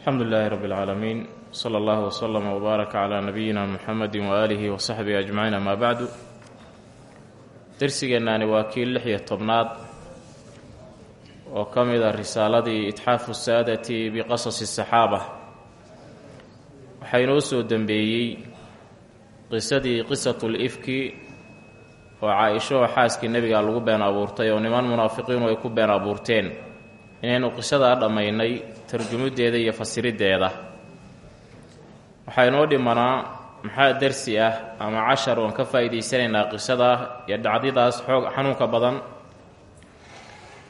alxamdu lilaahi rabbi اlcaalamiin sala allahu wslama wbaaraka calaa nabiyina muxamedi waaalihi wasaxbihi ajmaciin amaa bacdu dersigeennaani waa kii lix iyo tobnaad oo ka mid a risaaladii itxaafu saadati biqasasi saxaaba. Waxaa inoo soo dembeeyey qisadii qisatul ifki oo caa-isho oo xaaskii nebiga lagu been abuurtay oo niman munaafiqiinu ay ku been abuurteen inaynu qisadaa dhammaynay tarjumiddeeda iyo fasiriddeeda waxaa inoo dhimanaa maxaa dersi ah ama cashar oon ka faa'iidaysanaynaa qisadaa iyo dhacdidaas xoog xanuunka badan?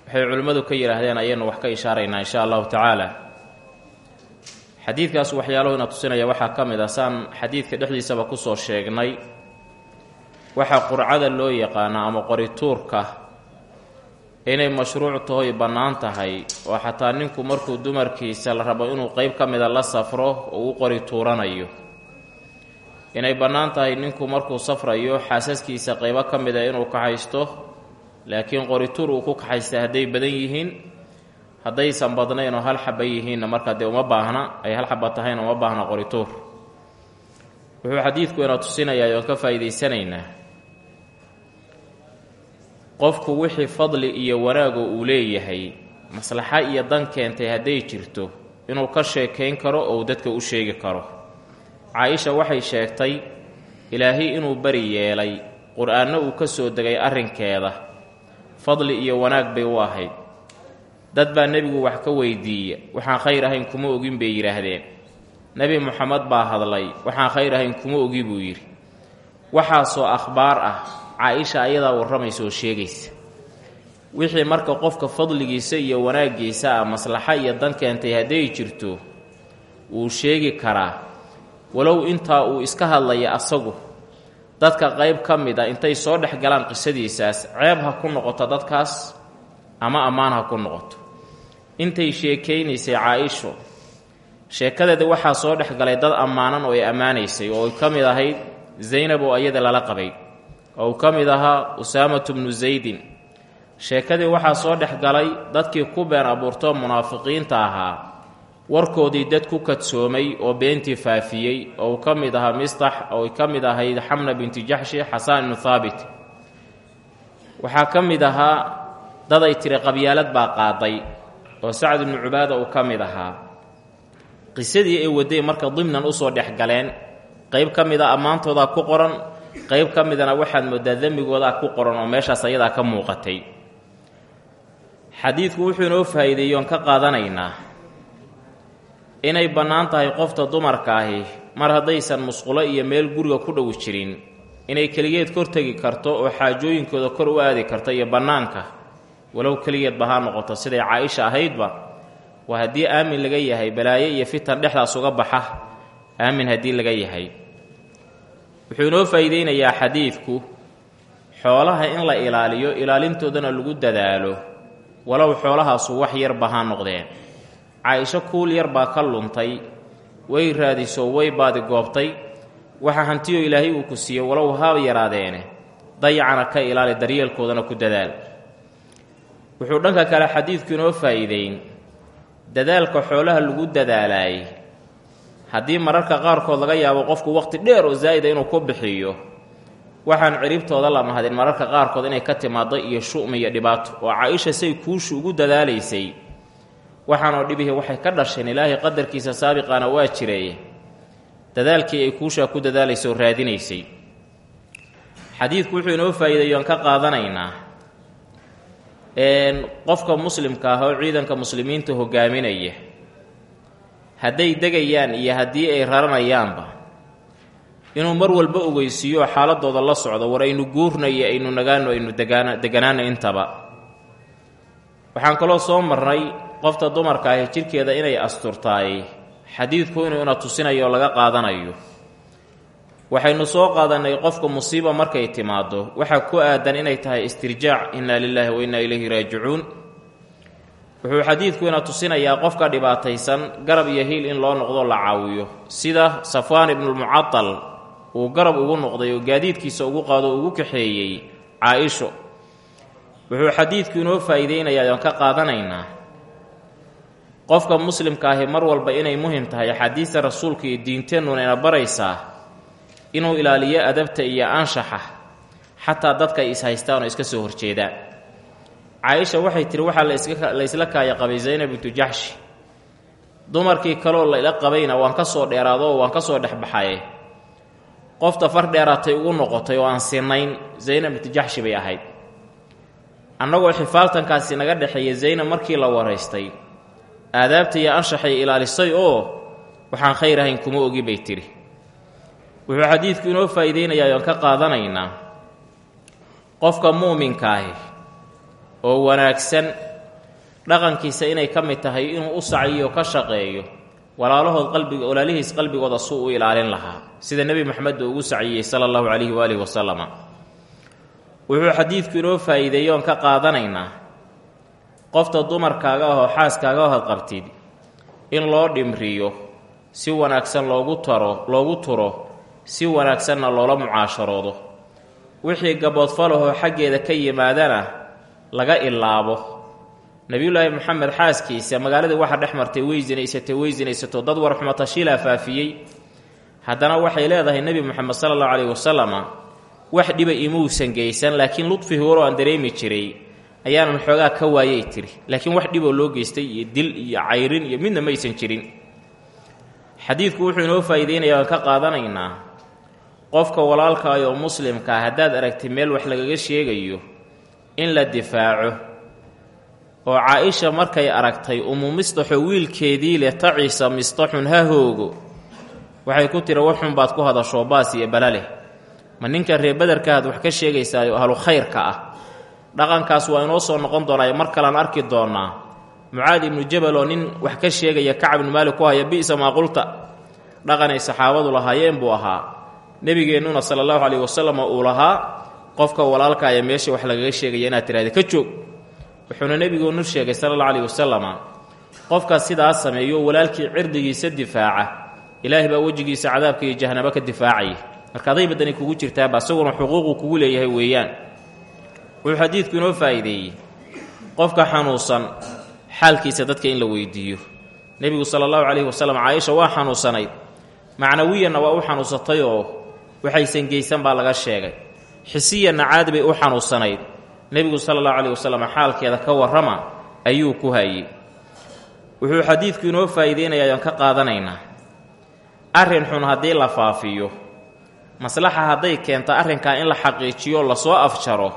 Waxay culimmadu ka yidhaahdeen ayaynu wax ka ishaaraynaa insha allahu tacaala. Xadiidkaas waxyaaluhu ina tusinaya waxaa ka mid ah saan xadiidka dhexdiisaba ku soo sheegnay. Waxaa qurcada loo yaqaana ama qorituurka inay mashruuc tahoy bannaan tahay oo xataa ninku markuu dumarkiisa la rabo inuu qeyb ka mida la safro oo u qori tuuranayo. Inay bannaan tahay ninku markuu safrayo xaasaskiisa qeybo ka mida inuu kaxaysto laakiin qorituur uu ku kaxaysta hadday badan yihiin haddaysan badnayn oo hal xaba yihiinna markaa dee uma baahna ay hal xaba tahayna uma baahna qorituur wuxuu xadiidku ina tusinayaa oon ka faa'iidaysanaynaa qofku wixii fadli iyo wanaago uu leeyahay maslaxa iyo dan keentay hadday jirto inuu ka sheekayn karo oo dadka u sheegi karo. Caa-isha waxay sheegtay ilaahay inuu bari yeelay qur'aanno uu ka soo degay arrinkeeda. Fadli iyo wanaag bay u ahayd. Dad baa nebigu wax ka weydiiya waxaan khayr ahayn kuma ogin bay yidhaahdeen. Nebi moxamed baa hadlay waxaan khayr ahayn kuma ogi buu yidhi. Waxaasoo akhbaar ah caa-isha ayadaa warramaysa oo sheegaysa. Wixii marka qofka fadligiisa iyo wanaaggiisa ah maslaxa iyo dan keentay hadday jirto wuu sheegi karaa. Walow intaa uu iska hadlaya asagu dadka qayb ka mid a intay soo dhex galaan qisadiisaas ceeb ha ku noqoto dadkaas ama ammaan ha ku noqoto. Intay sheekaynaysay caa-isho sheekadeeda waxaa soo dhex galay dad ammaanan oo ay ammaanaysay oo ay ka mid ahayd zaynab oo ayada lala qabay oo uu ka mid ahaa usaamatu bnu zaydin. Sheekadii waxaa soo dhex galay dadkii ku been abuurtoo munaafiqiinta ahaa. Warkoodii dad ku kadsoomay oo beentii faafiyey. Oo uu ka mid ahaa mistax oo ay ka mid ahayd xamna binti jaxshi xasaan ibnu haabit waxaa ka mid ahaa dad ay tiri qabyaalad baa qaaday oo sacd ibnu cubaada uu ka mid ahaa. Qisadii ay waday marka dimnan u soo dhex galeen qayb ka mid a ammaantoodaa ku qoran qayb ka midana waxaad moodaa dembigoodaa ku qoran oo meeshaas ayadaa ka muuqatay. Xadiidku wuxuu inoo faa'iideeyey oon ka qaadanaynaa inay bannaan tahay qofta dumarka ahi mar haddaysan musqulo iyo meel guriga ku dhow jirin inay keligeed kor tegi karto oo xaajooyinkooda kor u aadi karto iyo bannaanka. Walow keligeedba ha noqoto siday caa-isha ahaydba waa haddii aamin laga yahay balaayo iyo fitan dhexdaas uga baxa aamin haddii laga yahay wuxuu inoo faa'iideynayaa xadiidku. Xoolaha in la ilaaliyo ilaalintoodana lagu dadaalo. Walow xoolahaasu wax yarba ha noqdeen. Caa-isho kuul yar baa ka luntay. Way raadiso way baadigoobtay waxa hantiyo ilaahay uu ku siiyo walow ha yaraadeene dayacana ka ilaali daryeelkoodana ku dadaal. Wuxuu dhanka kale xadiidku inoo faa'iideyn. Dadaalka xoolaha lagu dadaalaayey haddii mararka qaarkood laga yaabo qofku waqti dheer oo zaa'ida inuu ku bixiyo waxaan ciribtooda la mahadin. Mararka qaarkood inay ka timaaddo iyo shu'mi iyo dhibaato. Oo caa-isha say kuushu ugu dadaalaysay. Waxaanoo dhibihi waxay ka dhasheen ilaahay qadarkiisa saabiqaana waa jireeye dadaalkii ay kuushaa ku dadaalaysa oo raadinaysay. Xadiidku wuxuu inoo faa'iideeyo aan ka qaadanaynaa. Qofka muslimka ah oo ciidanka muslimiinta hogaaminaya hadday degayaan iyo haddii ay raranayaanba inuu mar walba ogeysiiyo xaaladooda la socdo war aynu guurnayo aynu nagaano aynu degaana deganaana intaba. Waxaan kaloo soo marnay qofta dumarka ahi jidhkeeda inay asturtaay xadiidku inuu ina tusinayo laga qaadanayo. Waxaynu soo qaadannay qofka musiiba markay timaaddo waxaa ku aadan inay tahay istirjaac innaa lilaahi wa innaa ilayhi raajicuun wuxuu xadiidku ina tusinayaa qofka dhibaataysan garab iyo hiil in loo noqdo la caawiyo. Sida safwaan ibnulmucadal uu garab ugu noqday oo gaadiidkiisa ugu qaado ugu kaxeeyey caa-isho. Wuxuu xadiidku inoo faa'iideynayaa oon ka qaadanaynaa. Qofka muslimka ahi mar walba inay muhiim tahay axaadiista rasuulka iyo diinteennuna ina baraysaa inuu ilaaliyo adabta iyo anshaxa xataa dadka is haystaan oo iska soo horjeedaan caaisha waxay tihi waxaa la isla kaaya qabay zaynab bintu jaxshi dumarkii kaleoo la ila qabayna waan ka soo dheeraado waan ka soo dhexbaxaye qofta far dheeraatay ugu noqotay oo aan sinayn zaynab bintu jaxshi bay ahayd. Annagoo xifaaltankaasi naga dhexeeya zaynab markii la waraystay aadaabta iyo anshaxay ilaalisay oo waxaan khayr ahayn kuma ogi bay tidhi wuxuu xadiidku inoo faa'iideynayaa oan ka qaadanaynaa. Qofka muuminkaahi oo wanaagsan. Dhaqankiisa inay ka mid tahay inuu u sacyiyo ka shaqeeyo. Walaalahood qalbiga walaalihiis qalbigooda suu u ilaalin lahaa. Sida nebi moxamed uu ugu saciyey sala allahu calayhi waalihi wasalama wuxuu xadiidku inoo faa'iideeyo oon ka qaadanaynaa. Qofta dumarkaaga ahoo xaaskaaga ahod qabtid in loo dhimriyo si wanaagsan loogu taro loogu turo si wanaagsanna loola mucaasharoodo. Wixii gaboodfalahoo xaggeeda ka yimaadana laga ilaabo. Nebiyullaahi moxamed xaaskiisa magaaladii waxaa dhex martay way sinaysatay way sinaysato dad warxumatashilaa faafiyey. Haddana waxay leedahay nebi moxamed sala allahu calayhi wasalama wax dhiba imuusan geysan laakiin ludfihii waroo aan dareemi jiray ayaanan xoogaa ka waayay tiri. Laakiin wax dhiboo loo geystay iyo dil iyo cayrin iyo midna maysan jirin. Xadiidku wuxuu inoo faa'iideynayaa aan ka qaadanaynaa. Qofka walaalkaay oo muslimkaa haddaad aragtay meel wax lagaga sheegayo in la difaaco. Oo caa-isha markay aragtay umu mistaxo wiilkeedii leh taciisa mistaxun ha hoogo. Waxay ku tiri waxxun baad ku hadashoo baas iyo bala leh. Ma ninka reer badarkaaad wax ka sheegaysaayo ahlu khayrka ah. Dhaqankaas waa inoo soo noqon doonaa mar kalean arki doonaa. Mucaad ibnu jabal oo nin wax ka sheegaya kacab ibnu maalik ku haya bi'sa maa qulta. Dhaqanay saxaabadu lahaayeen buu ahaa. Nebigeennuna sala allahu calayhi wasalam uu lahaa qofka walaalkaaya meesha wax lagaga sheegaya inaad tidhahda ka joog. Wuxuuna nebigeenu sheegay sala allahu calayhi wasalama qofka sidaas sameeyo walaalkii cirdigiisa difaaca. Ilaahay baa wejigiisa cadaabka iyo jahanabo ka difaacaya. Marka aday baddani kugu jirtaaba isaguna xuquuqu kugu leeyahay weeyaan. Wuxuu xadiidku inoo faa'iideeyey qofka xanuunsan xaalkiisa dadka in la weydiiyo. Nebigu sala allahu calayhi wasalam caaisha waa xanuunsanayd. Macnawiyanna waa u xanuunsatay oo waxaysan geysan baa laga sheegay xisiyanna caadi bay u xanuunsanayd. Nebigu sala allahu calayhi wasalam xaalkeeda ka warrama ayuu ku hayey wuxuu xadiidku inoo faa'iideynayaa ayaan ka qaadanaynaa. Arrin xun haddii la faafiyo maslaxa hadday keento arrinkaa in la xaqiijiyo la soo afjaro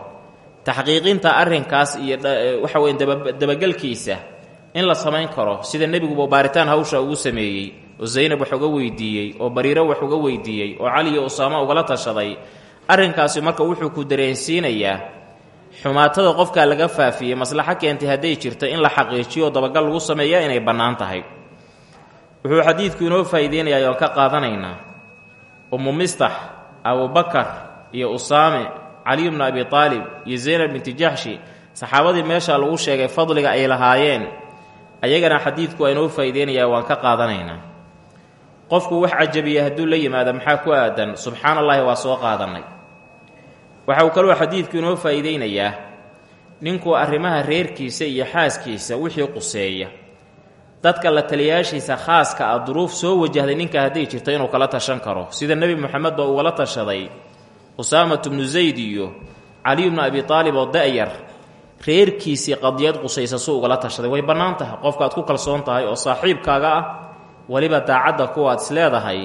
taxqiiqinta arrinkaas iyo waxa weye dabagelkiisa in la samayn karo sida nebiguba baaritaan hawsha ugu sameeyey oo zaynab wax uga weydiiyey oo bariiro wax uga weydiiyey oo cali iyo usaama ugala tashaday arrinkaasi marka wuxuu ku dareensiinayaa xumaatada qofkaa laga faafiyey maslaxo keentay hadday jirto in la xaqiijiyo dabagal lagu sameeya inay bannaan tahay. Wuxuu xadiidku inoo faa'iideynayaa oon ka qaadanaynaa. Ummu mistax abubakar iyo usaame caliyu bnu abi aalib iyo zaynab binti jaxshi saxaabadii meesha lagu sheegay fadliga ay lahaayeen ayagana xadiidku waa inoo faa'iideynayaa waan ka qaadanaynaa. Qofku wax cajabiya hadduu la yimaado maxaa ku aadan? Subxaana allaahi waa soo qaadannay waxa uu kaloo xadiidku inoo faa'iideynayaa ninku arrimaha reerkiisa iyo xaaskiisa wixii quseeya. Dadka la taliyaashiisa khaaska ah duruuf soo wajahday ninka hadday jirto inuu kala tashan karo. Sida nebi moxamed ba ugala tashaday. Usaamat bnu zayd iyo caliyu bnu abi aalib oo da'yar reerkiisii qadiyad qusaysa su ugala tashaday. Way bannaan tahay. Qofka aad ku kalsoon tahay oo saaxiibkaaga ah weliba daacadda kuwaad is leedahay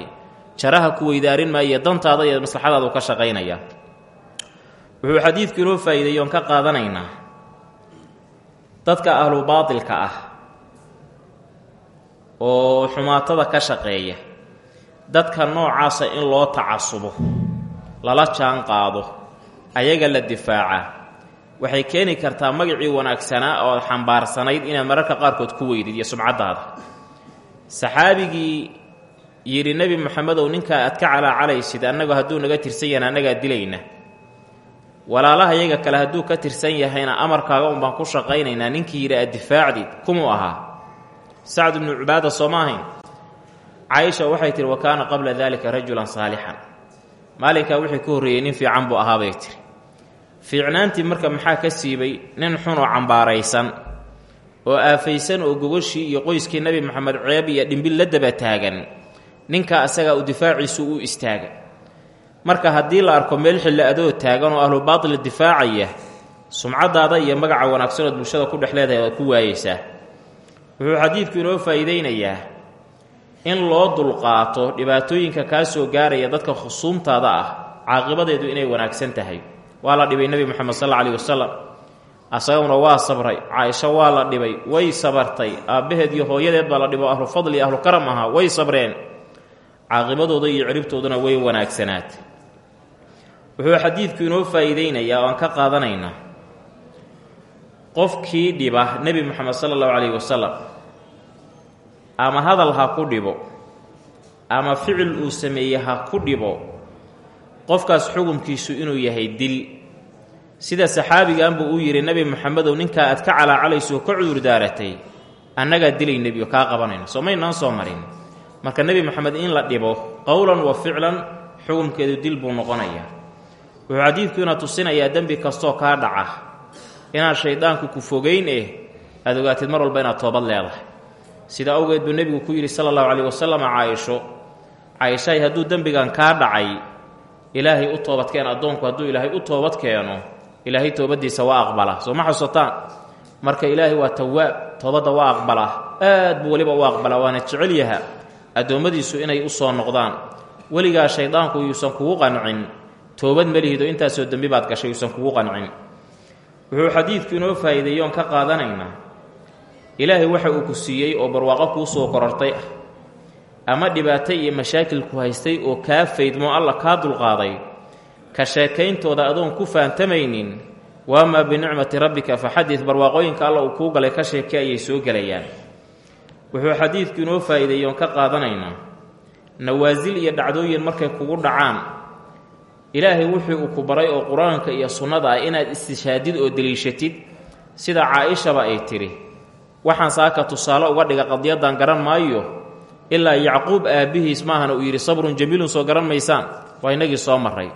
jaraha ku weydaarin maayo dantaada iyo maslaxadaadu ka shaqaynaya wuxuu xadiidku inoo faa'iideeyo oon ka qaadanaynaa. Dadka ahlu baatilka ah oo xumaatada ka shaqeeya dadka noocaasa in loo tacasubo lala jaan qaado ayaga la difaaca waxay keeni kartaa magacii wanaagsanaa oo xambaarsanayd inaad mararka qaarkood ku weydid iyo sumcaddaada. Saxaabigii yidhi nebi moxamedow ninkaa aad ka calaacalaysid annagu hadduu naga tirsan yahan annagaa dilayna walaalaha yaga kale hadduu ka tirsan yahayna amarkaaga un baan ku shaqaynaynaa ninkii yidhi aad difaacdid kumuu ahaa? Sacd bnu cubaada soo ma ahayn? Caaisha waxay tihi wa kaana qabla daalika rajulan saalixan maalinkaa wixii ka horreeyey nin fiican buu ahaa bay tiri fiicnaantii marka maxaa ka siibay nin xunoo cambaaraysan oo aafaysan oo gogoshii iyo qoyskii nebi moxamed ceeb iyo dhimbil la daba taagan ninka asagaa u difaaciisu u istaaga marka haddii la arko meel xilli adoo taagan oo ahlu baatil difaacaya sumcadaada iyo magaca wanaagsanood bulshada ku dhex leedahay waad ku waayeysaa. Wuxuu xadiidku inoo faa'iideynayaa in loo dulqaato dhibaatooyinka kaa soo gaaraya dadka khusuumtaada ah caaqibadeedu inay wanaagsan tahay. Waa la dhibay nebi moxamed sal alla alih wasalam asaguna waa sabray caaisho waa la dhibay way sabartay. Aabbaheed iyo hooyadeed baa la dhibo ahlu fadli ahlu karam ahaa way sabreen. Caaqibadooda iyo ciribtooduna way wanaagsanaatay wuxuu xadiidku inoo faa'iideynayaa oo aan ka qaadanaynaa qofkii dhiba nebi moxamed sala allahu calayhi wasalam ama hadal ha ku dhibo ama ficil uu sameeye ha ku dhibo qofkaas xukunkiisu inuu yahay dil. Sida saxaabigaanbuu uu yidhi nebi moxamedow ninkaa aad ka calaacalayso ka cudur daaratay annagaa dilay nebiyo kaa qabanayna soo maynaan soo marin. Marka nebi moxamed in la dhibo qowlan wa ficlan xukunkeedu dil buu noqonayaa wuxuu xadiidkuina tusinayaa dembi kastoo kaa dhaca. Inaad shayddaanku ku fogeyn eh aad ogaatid mar walba inaad toobad leedahay. Sida awgeed buu nebigu ku yidhi sala allahu caleyhi wasalam caaisho caaishahay hadduu dembigan kaa dhacay ilaahay u toobadkeen addoonku hadduu ilaahay u toobad keeno ilaahay toobaddiisa waa aqbala. Soo ma xusataan? Marka ilaahay waa tawaab toobadda waa aqbalaa aad buu weliba u aqbalaa waana jecel yaha addoommadiisu inay u soo noqdaan. Weligaa shayddaanku yuusan kugu qancin toobad melihido intaasoo dembi baad gashay yuusan kugu qancin wuxuu xadiidku inoo faa'iideeyo oon ka qaadanaynaa. Ilaahay waxa uu ku siiyey oo barwaaqo kuu soo korortay ah. Ama dhibaato iyo mashaakil ku haystay oo kaa faydmo alla kaa dulqaaday. Ka sheekayntooda adoon ku fahantamaynin waamaa binicmati rabbika faxadid barwaaqooyinka alla uu kuu galay ka sheeke ayay soo gelayaan. Wuxuu xadiidku inoo faa'iideeyey oon ka qaadanaynaa. Nawaasil iyo dhacdooyin markay kugu dhacaan ilaahay wuxuu uu ku baray oo qur'aanka iyo sunnada ah inaad istishaadid oo deliishatid sida caa-ishaba ay tidhi waxaan saaka tusaale uga dhiga qadiyaddan garan maayo ilaa yacquub aabbihiis maahana uu yidhi sabrun jamiilun soo garan maysaan waa inagii soo marray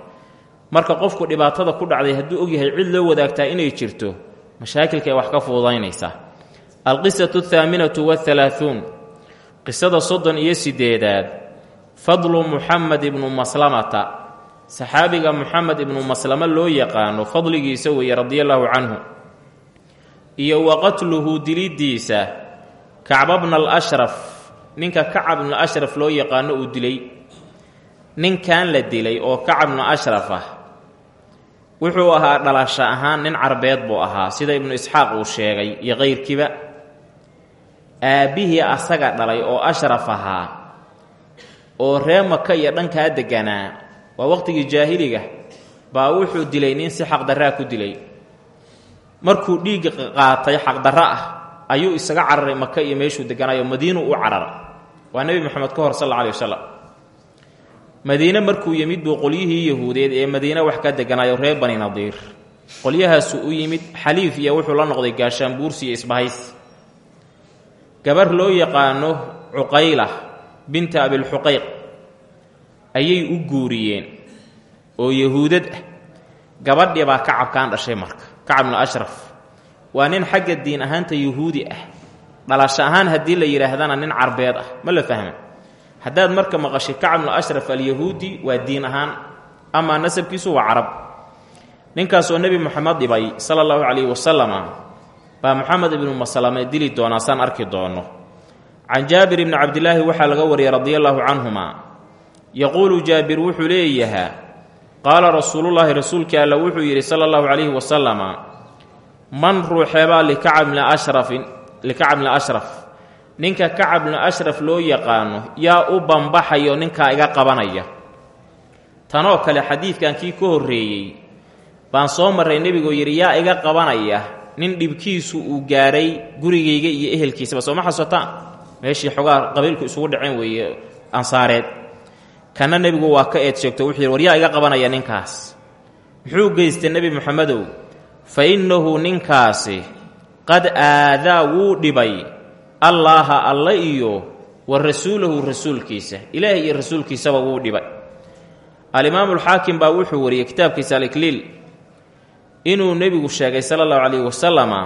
marka qofku dhibaatada ku dhacday hadduu ogyahay cid loo wadaagtaa inay jirto mashaakilkaay wax ka fududaynaysaa alqisatu athaaminatu wahalaahuun qisada soddon iyo siddeedaad fadlu muxamed ibnu maslamata saxaabiga muxamed ibnu maslamo loo yaqaano fadligiisa weeye radiallaahu canhu iyo wa qatluhu diliddiisa kacba bna alashraf ninka kacab bna ashraf loo yaqaano uu dilay. Ninkan la dilay oo kacab bna ashraf ah wuxuu ahaa dhalasho ahaan nin carbeed buu ahaa sida ibnu isxaaq uu sheegay iyo kayrkiiba. Aabbihii asaga dhalay oo ashraf ahaa oo ree maka iyo dhankaa degganaa waa waqtigii jaahiliga baa wuxuu dilay nin si xaqdarraa ku dilay. Markuu dhiigga qaatay xaqdarro ah ayuu isaga cararay maka iyo meeshuu deganaayo madiinu u cararay. Waa nebi moxamed ka hor sal alla alih wasalam madiine markuu yimid buu qolyihii yahuudeed ee madiine wax ka deganaayo reer bani nadiir qolyahaasu u yimid xaliif iyo wuxuu la noqday gaashaanbuursi iyo isbahays gabar loo yaqaano cuqayla binta abilxuqayq ayay u guuriyeen oo yahuudad ah. Gabadhii baa kacabkaan dhashay marka. Kacab bnu ashraf waa nin xagga diin ahaanta yahuudi ah. Dhalasho ahaan haddii la yidhaahdana nin carbeed ah. Ma la fahma haddaad marka maqashay kacab bnu ashraf alyahuudi waa diin ahaan amaa nasabkiisu waa carab. Ninkaasoo nebi moxamed dhibay sala allahu calayhi wasalama baa moxamed ibnu maslame dili doonaa saan arki doono can jaabir ibni cabdilaahi waxaa laga wariyay radia allaahu canhuma yaquulu jaabir wuxuu leeyahaa qaala rasuulullaahi rasuulkii alla wuxuu yidhi sala allahu calayhi wasalama man ruuxeebaa likacab bni ashrafin likacab bni ashraf ninka kacab bni ashraf loo yaqaano yaa u bambaxayo ninkaa iga qabanaya. Tanoo kale xadiidkan kii ka horreeyey baan soo marray nebigoo yidhi yaa iga qabanaya nin dhibkiisu uu gaadhay gurigayga iyo ehelkiisaba soo ma xasotaan meeshii xogaa qabiilku isugu dhaceen weeye ansaareed kana nebigu waa ka eed sheegto wuxuu yidhi war yaa iga qabanaya ninkaas. Muxuu geystay nebi moxamedow fa innahu ninkaasi qad aadaa wuu dhibay allaaha alle iyo wa rasuulahu rasuulkiisa. Ilaahay iyo rasuulkiisaba wuu dhibay. Alimaamuulxaakim baa wuxuu wariyey kitaabkiisa alikliil inuu nebigu sheegay sala allahu calayhi wasalama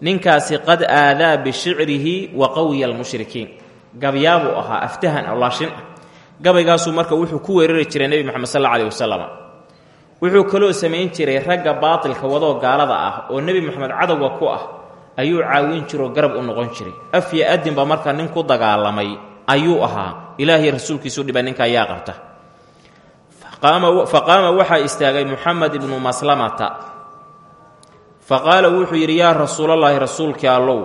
ninkaasi qad aadaa bishicrihi wa qawiya almushrikiin gabyaabuu ahaa aftahan laashin ah gabaygaasuu marka wuxuu ku weerari jiray nebi moxamed sal alla alih wasalam wuxuu kaloo samayn jiray ragga baatilka wadoo gaalada ah oo nebi moxamed cadowga ku ah ayuu caawin jiroo garab u noqon jiray. Af yo adinba marka nin ku dagaalamay ayuu ahaa. Ilaahay rasuulkiisu dhiba ninka ayaa qabta. Fa qaama waxaa istaagay muxamed ibnu maslamata. Fa qaala wuxuu yidhi yaa rasuulallaahi rasuulkii allow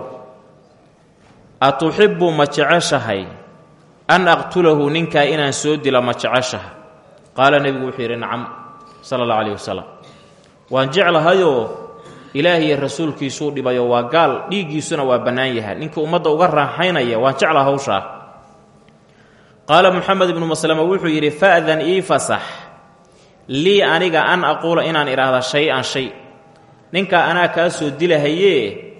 atuxibbu ma jeceshahay an aqtulahu ninkaa inaan soo dila ma jeceshaha. Qaala nebigu wuxuu yidhi nacam sala allah calayh wasalam waan jeclahayoo ilaahiyo rasuulkiisuu dhibayo waa gaal dhiiggiisuna waa bannaan yahay. Ninkii ummadda uga raaxaynaya waan jeclaa hawshaa. Qaala muxamed ibnu maslama wuxuu yidhi fa'dan ii fasax. Lii aniga an aquula inaan idhaahda shay-an shay. Ninkaa anaa kaa soo dilahayee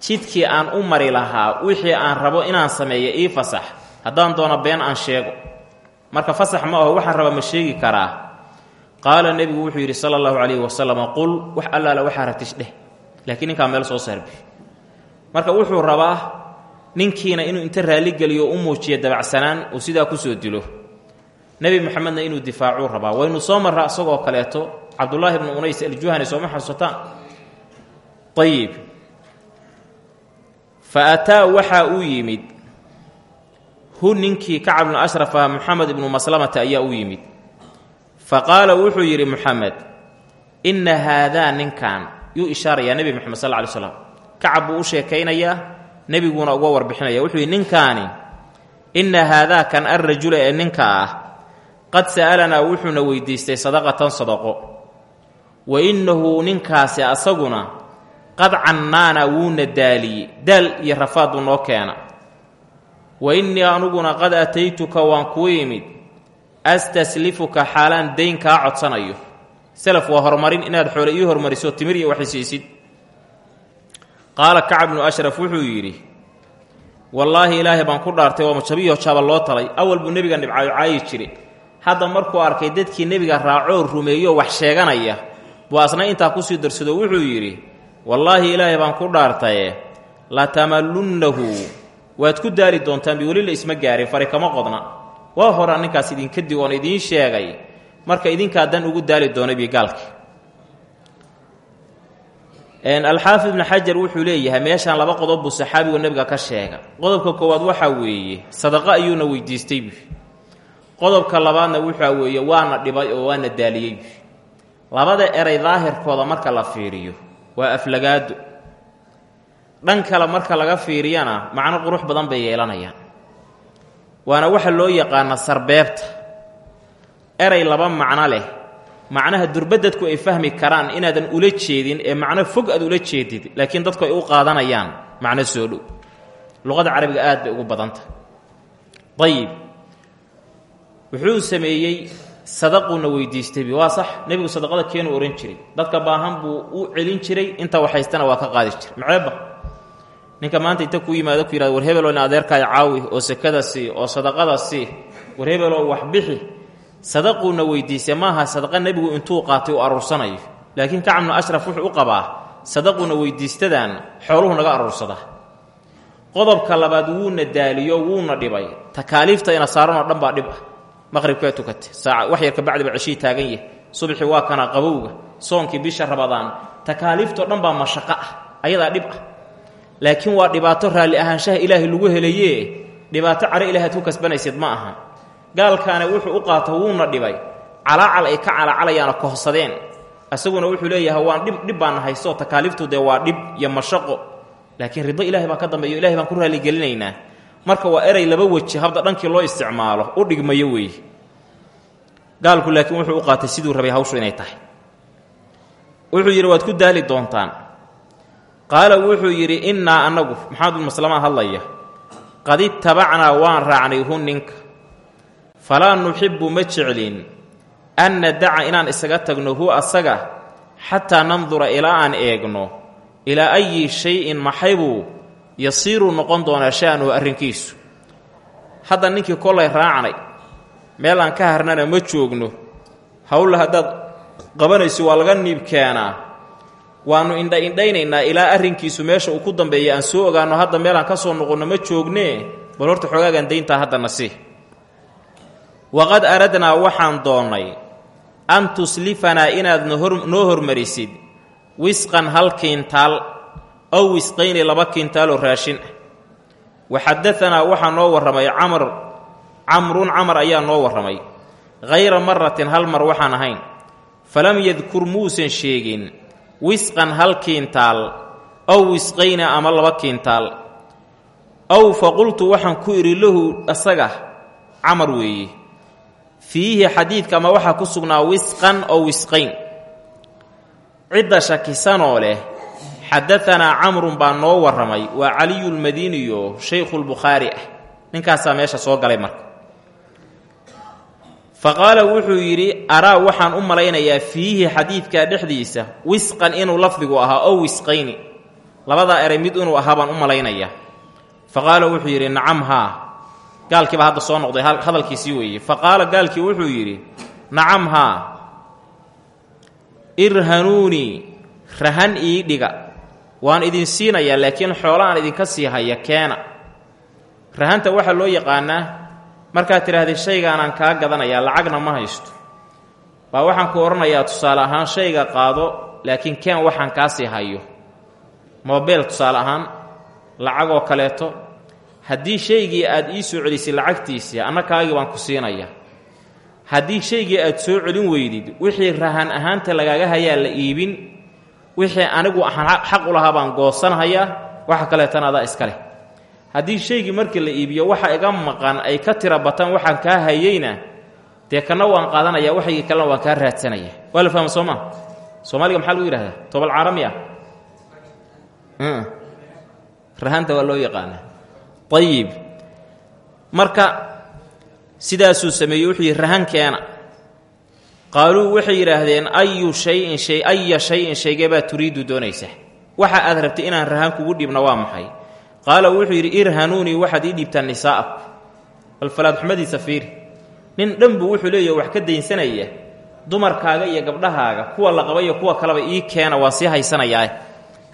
jidkii aan u mari lahaa wixii aan rabo inaan sameeyo ii fasax haddaan doono been aan sheego. Marka fasax ma aho waxaan raba ma sheegi karaa. Qaala nebigu wuxuu yidhi sala allahu calayhi wasalam qul wax allaala waxaa rabtish dheh. Laakiin ninkaa meel soo saarbi marka wuxuu rabaa ninkiina inuu inta raalligeliyo u muujiyo dabacsanaan uu sidaa ku soo dilo. Nebi moxamedna inuu difaacuu rabaa. Waynu soo marra isagoo kaleeto cabdullaahi bnu unays aljuhani sooma xasuusataan ayib fa ataa waxaa uu yimid hu ninkii kacab bnu ashraf ah moxamed ibnu maslamata ayaa u yimid. Fa qaala wuxuu yidhi moxamed inna haadaa ninkan yuu ishaarayaa nebi moxamed sal ly slam kacab buu u sheekaynayaa nebiguuna uga warbixinaya. Wuxuu yidhi ninkaani inna haadaa kan alrajula ee ninka ah qad sa'alanaa wuxuuna weydiistay sadaqatan sadaqo. Wa innahu ninkaasi asaguna qad cannaana wuuna daaliyey. Daal iyo rafaad noo keena wa innii anuguna qad ataytuka waan kuu yimid. Astaslifuka xaalaan dayn kaa codsanayo. Salaf waa horumarin inaad xoole ii hormariso timir iyo waxisiisid qaala kacab bnu ashraf wuxuu yidhi wallaahi ilaahay baan ku dhaartay waa majabiyo jaaba loo talay. Awal buu nebiga nibcaayo caayi jire hadda markuu arkay dadkii nebiga raacoo rumeeyo wax sheeganaya buu asna intaa ku sii darsado. Wuxuu yidhi wallaahi ilaahay baan ku dhaartaye latamallunnahu waad ku daali doontaan bi weli la isma gaarin fari kama qodna. Waa horaa ninkaas idinka dig oon idiin sheegay. Marka idinkaa dan ugu daali doonay bi gaalki alxaafid ibnu xajar wuxuu leeyahay meeshaan laba qodob buu saxaabigu nebiga ka sheega. Qodobka koowaad waxaa weeye sadaqo ayuuna weydiistay bu qodobka labaadna waxaa weeye waana dhibay oo waana daaliyey labada eray daahirkooda marka la fiiriyo waa aflagaado dhan kale marka laga fiiriyana macno qurux badan bay yeelanayaan. Waana waxa loo yaqaana sarbeebta. Eray laba macno leh. Macnaha durba dadku ay fahmi karaan inaadan ula jeedin ee macno fog aad ula jeedid laakiin dadku ay u qaadanayaan macno soo dhow. Luqada carabiga aad bay ugu badanta. Ayib wuxuu sameeyey sadaquuna weydiistaybi waa sax nebigu sadaqada keenuu ohan jiray. Dadka baahan buu u celin jiray. Inta waxhaystana waa ka qaadi jiray. Maceeba ninka maanta inta ku yimaado ku yihahdo war hebeloo in adeerkaayo caawi oo sekada sii oo sadaqada sii war hebeloo wax bixi. Sadaquuna weydiisay maaha sadaqa nebigu intuu qaatay u aruursanayo. Laakiin kacabnu ashraf wuxuu u qabaa sadaquuna weydiistadan xooluhu naga aruursadaa qodobka labaad wuuna daaliyo wuuna dhibay. Takaaliifta ina saaranoo dhan baa dhib ah. Maqribkaa tukatay wax yar kabacdiba ceshii taagan yahay. Subaxii waa kana qabowga. Soonkii bisha rabadaan takaaliiftoo dhan baa mashaqo ah. Ayadaa dhib ah laakiin waa dhibaato raalli ahaanshaha ilaahay lagu helayee. Dhibaato caro ilahay ad ku kasbanaysid ma aha. Gaalkaane wuxuu u qaato wuuna dhibay. Calaacal ay ka calacalayaana kohsadeen. Isaguna wuxuu leeyahay waan dhib dhib baana haysto takaaliiftu dee waa dhib iyo mashaqo. Laakiin rido ilahay baa ka dambeeyo ilahay baan ku raalligelinaynaa marka waa eray laba weji habda dhankii loo isticmaalo u dhigmayo weeye gaalku laakiin wuxuu u qaatay siduu rabay hawshu inay tahay. Wuxuu yidhi waad ku daali doontaan qaala wuxuu yidhi innaa annagu maxamed bin maslama hadlaya qad ittabacnaa waan raacnay hu ninka. Falaa nuxibbu ma jeclin an nadaca inaan isaga tagno hu asaga xataa nandura ilaa aan eegno. Ilaa ayi shay-in maxaybuu yasiiruu noqon doonaa sha'nuhu arrinkiisu. Hadda ninkii kollay raacnay meel aan ka harnana ma joogno. Hawlla haddaad qabanayso waa laga niib keenaa waannu indha indhaynaynaa ilaa arrinkiisu meesha uu ku dambeeya aan soo ogaanno hadda meelaan ka soo noqonno ma joognee bal horta xoogaagaan dayntaa haddana si waqad aradnaa waxaan doonnay an tuslifanaa inaad noo hormarisid wisqan hal kiintaal ow wisqayni laba kiintaaloo raashin. Ah waxadaanaa waxaa noo warramay camr camrun camar ayaa noo warramay. Hayra maratin hal mar waxaan ahayn. Falam yadkur muusan sheegin wisqan hal kiintaal ow wisqayni ama laba kiintaal. Ow fa qultu waxaan ku idhi lahu asaga camar weeye fiihi xadiidka ama waxaa ku sugnaa wisqan oo wisqayn. Cidda shakisanoo leh xadaanaa camrun baa noo warramay waa caliyulmadiiniyo shaykhulbukhaari ah. Ninkaasaa meesha soo galay marka fa qaala wuxuu yidhi araa waxaan u malaynayaa fiihi xadiidkaa dhexdiisa wisqan inuu lafdigu ahaa oo wisqayni. Labadaa eray mid inuu ahaa baan u malaynayaa. Fa qaala wuxuu yidhi nacam haa. Gaalkiibaa hadda soo noqday hadalkiisii weeye. Fa qaala gaalkii wuxuu yidhi nacam haa. Irhanuunii rahan ii dhiga. Waan idin siinayaa laakiin xoolo aan idinka sii haya keena. Rahanta waxaa loo yaqaanaa markaad tidhahdid shaygaanaan kaa gadanayaa lacagna ma haysto. Baa waxaan ku odhanayaa tusaale ahaan shayga qaado laakiin keen waxaan kaa sii hayo. Mobeel tusaale ahaan lacagoo kaleeto. Haddii shaygii aad ii soo celisay lacagtiisii annakaagii baan ku siinayaa. Haddii shaygii aad soo celin weydid wixii rahan ahaanta lagaaga hayaa la iibin wixii anigu xaq u lahaa baan goosanhayaa waxa kaleetana adaa iska leh haddii shaygii markii la iibiyo waxa iga maqan ay ka tira bataan waxaan kaa hayeyna dee kana waan qaadanaya waxaygii kalena waan kaa raadsanaya. Waa la fahma soo maa soomaaliga maxaa lagu yidhahdaa tobal caarami ah? Rahanta waa loo yaqaanaa. Ayib marka sidaasuu sameeyey wuxuu yidhi rahankeena qaaluu waxay yidhaahdeen ayu shayin shay aya shayin shaygee baa turiidu doonaysa. Waxa aad rabtay inaan rahan kugu dhibna waa maxay qaala wuxuu yidhi irhanuunii waxaad ii dhiibtaan nisaa'aku bal falaadxumadiisa fiiri nin dhanbu wuxuu leeyahy wax ka daynsanaya dumarkaaga iyo gabdhahaaga kuwa la qaba iyo kuwa kaleba ii keena waa sii haysanayaa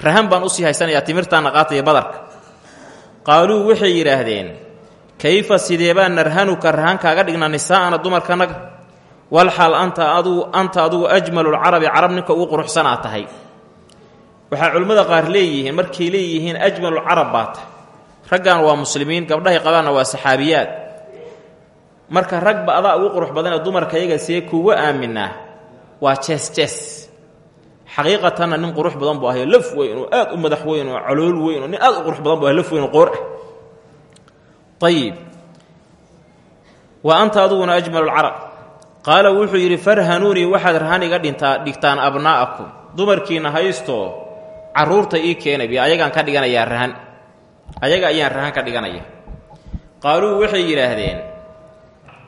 rahan baan u sii haysanayaa timirtaana qaataya badarka. Qaaluu waxay yidhaahdeen kayfa sidee baan narhanuka rahan kaaga dhignaa nisaa'ana dumarkanaga walxaal anta adugu anta adugu ajmalulcarabi carab ninka ugu quruxsan aad tahay waxaa culimmada qaar leeyihiin markay leeyihiin ajmalulcarab baa tahay. Raggan waa muslimiin gabdhahay qabaanna waa saxaabiyaad. Marka ragba adaa ugu qurux badanee dumarka yaga see kugu aaminaa? Waa jees jees xaqiiqatanna nin qurux badan buu ahayo laf weyn oo aad u madax weyn oo calool weyn oo nin aad u qurux badan bu ahay laf weyn oo qoor ah. Wa anta aduguna ajmalulcarab qaala wuxuu yidhi farhanuunii waxaad rahan iga dhintaa dhigtaan abnaa'akum dumarkiinna haystoo carruurta ii keenay bi ayagaan ka dhiganayaa rahan. Ayaga ayaan rahan ka dhiganaya. Qaaluu waxay yidhaahdeen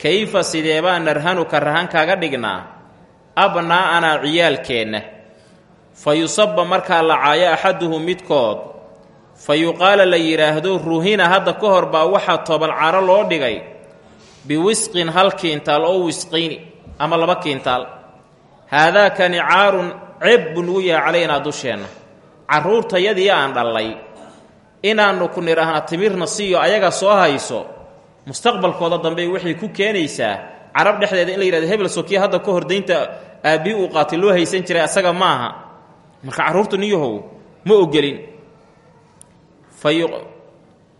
kayfa sidee baan narhanuka rahan kaaga dhignaa? Abnaa'anaa ciyaalkeenna. Fa yusabba markaa la caayo axaduhu midkood. Fa yuqaala la yidhaahdo ruhina hadda ka hor baa waxaa toban caro loo dhigay. Biwisqin hal kiintaal oo wisqayni ama laba kiintaal. Haadaakani caarun ceeb buu nugu yahay calaynaa dusheenna carruurtayadii aan dhallay inaannu ku nidhaahna timirna siiyo ayaga soo hayso mustaqbalkooda dambe waxay ku keenaysaa carab dhexdeeda in la yidhahdo hebel sokiya hadda ka hor daynta aabbii uu qaatay loo haysan jiray asaga ma aha. Marka carruurta niyahow ma ogelin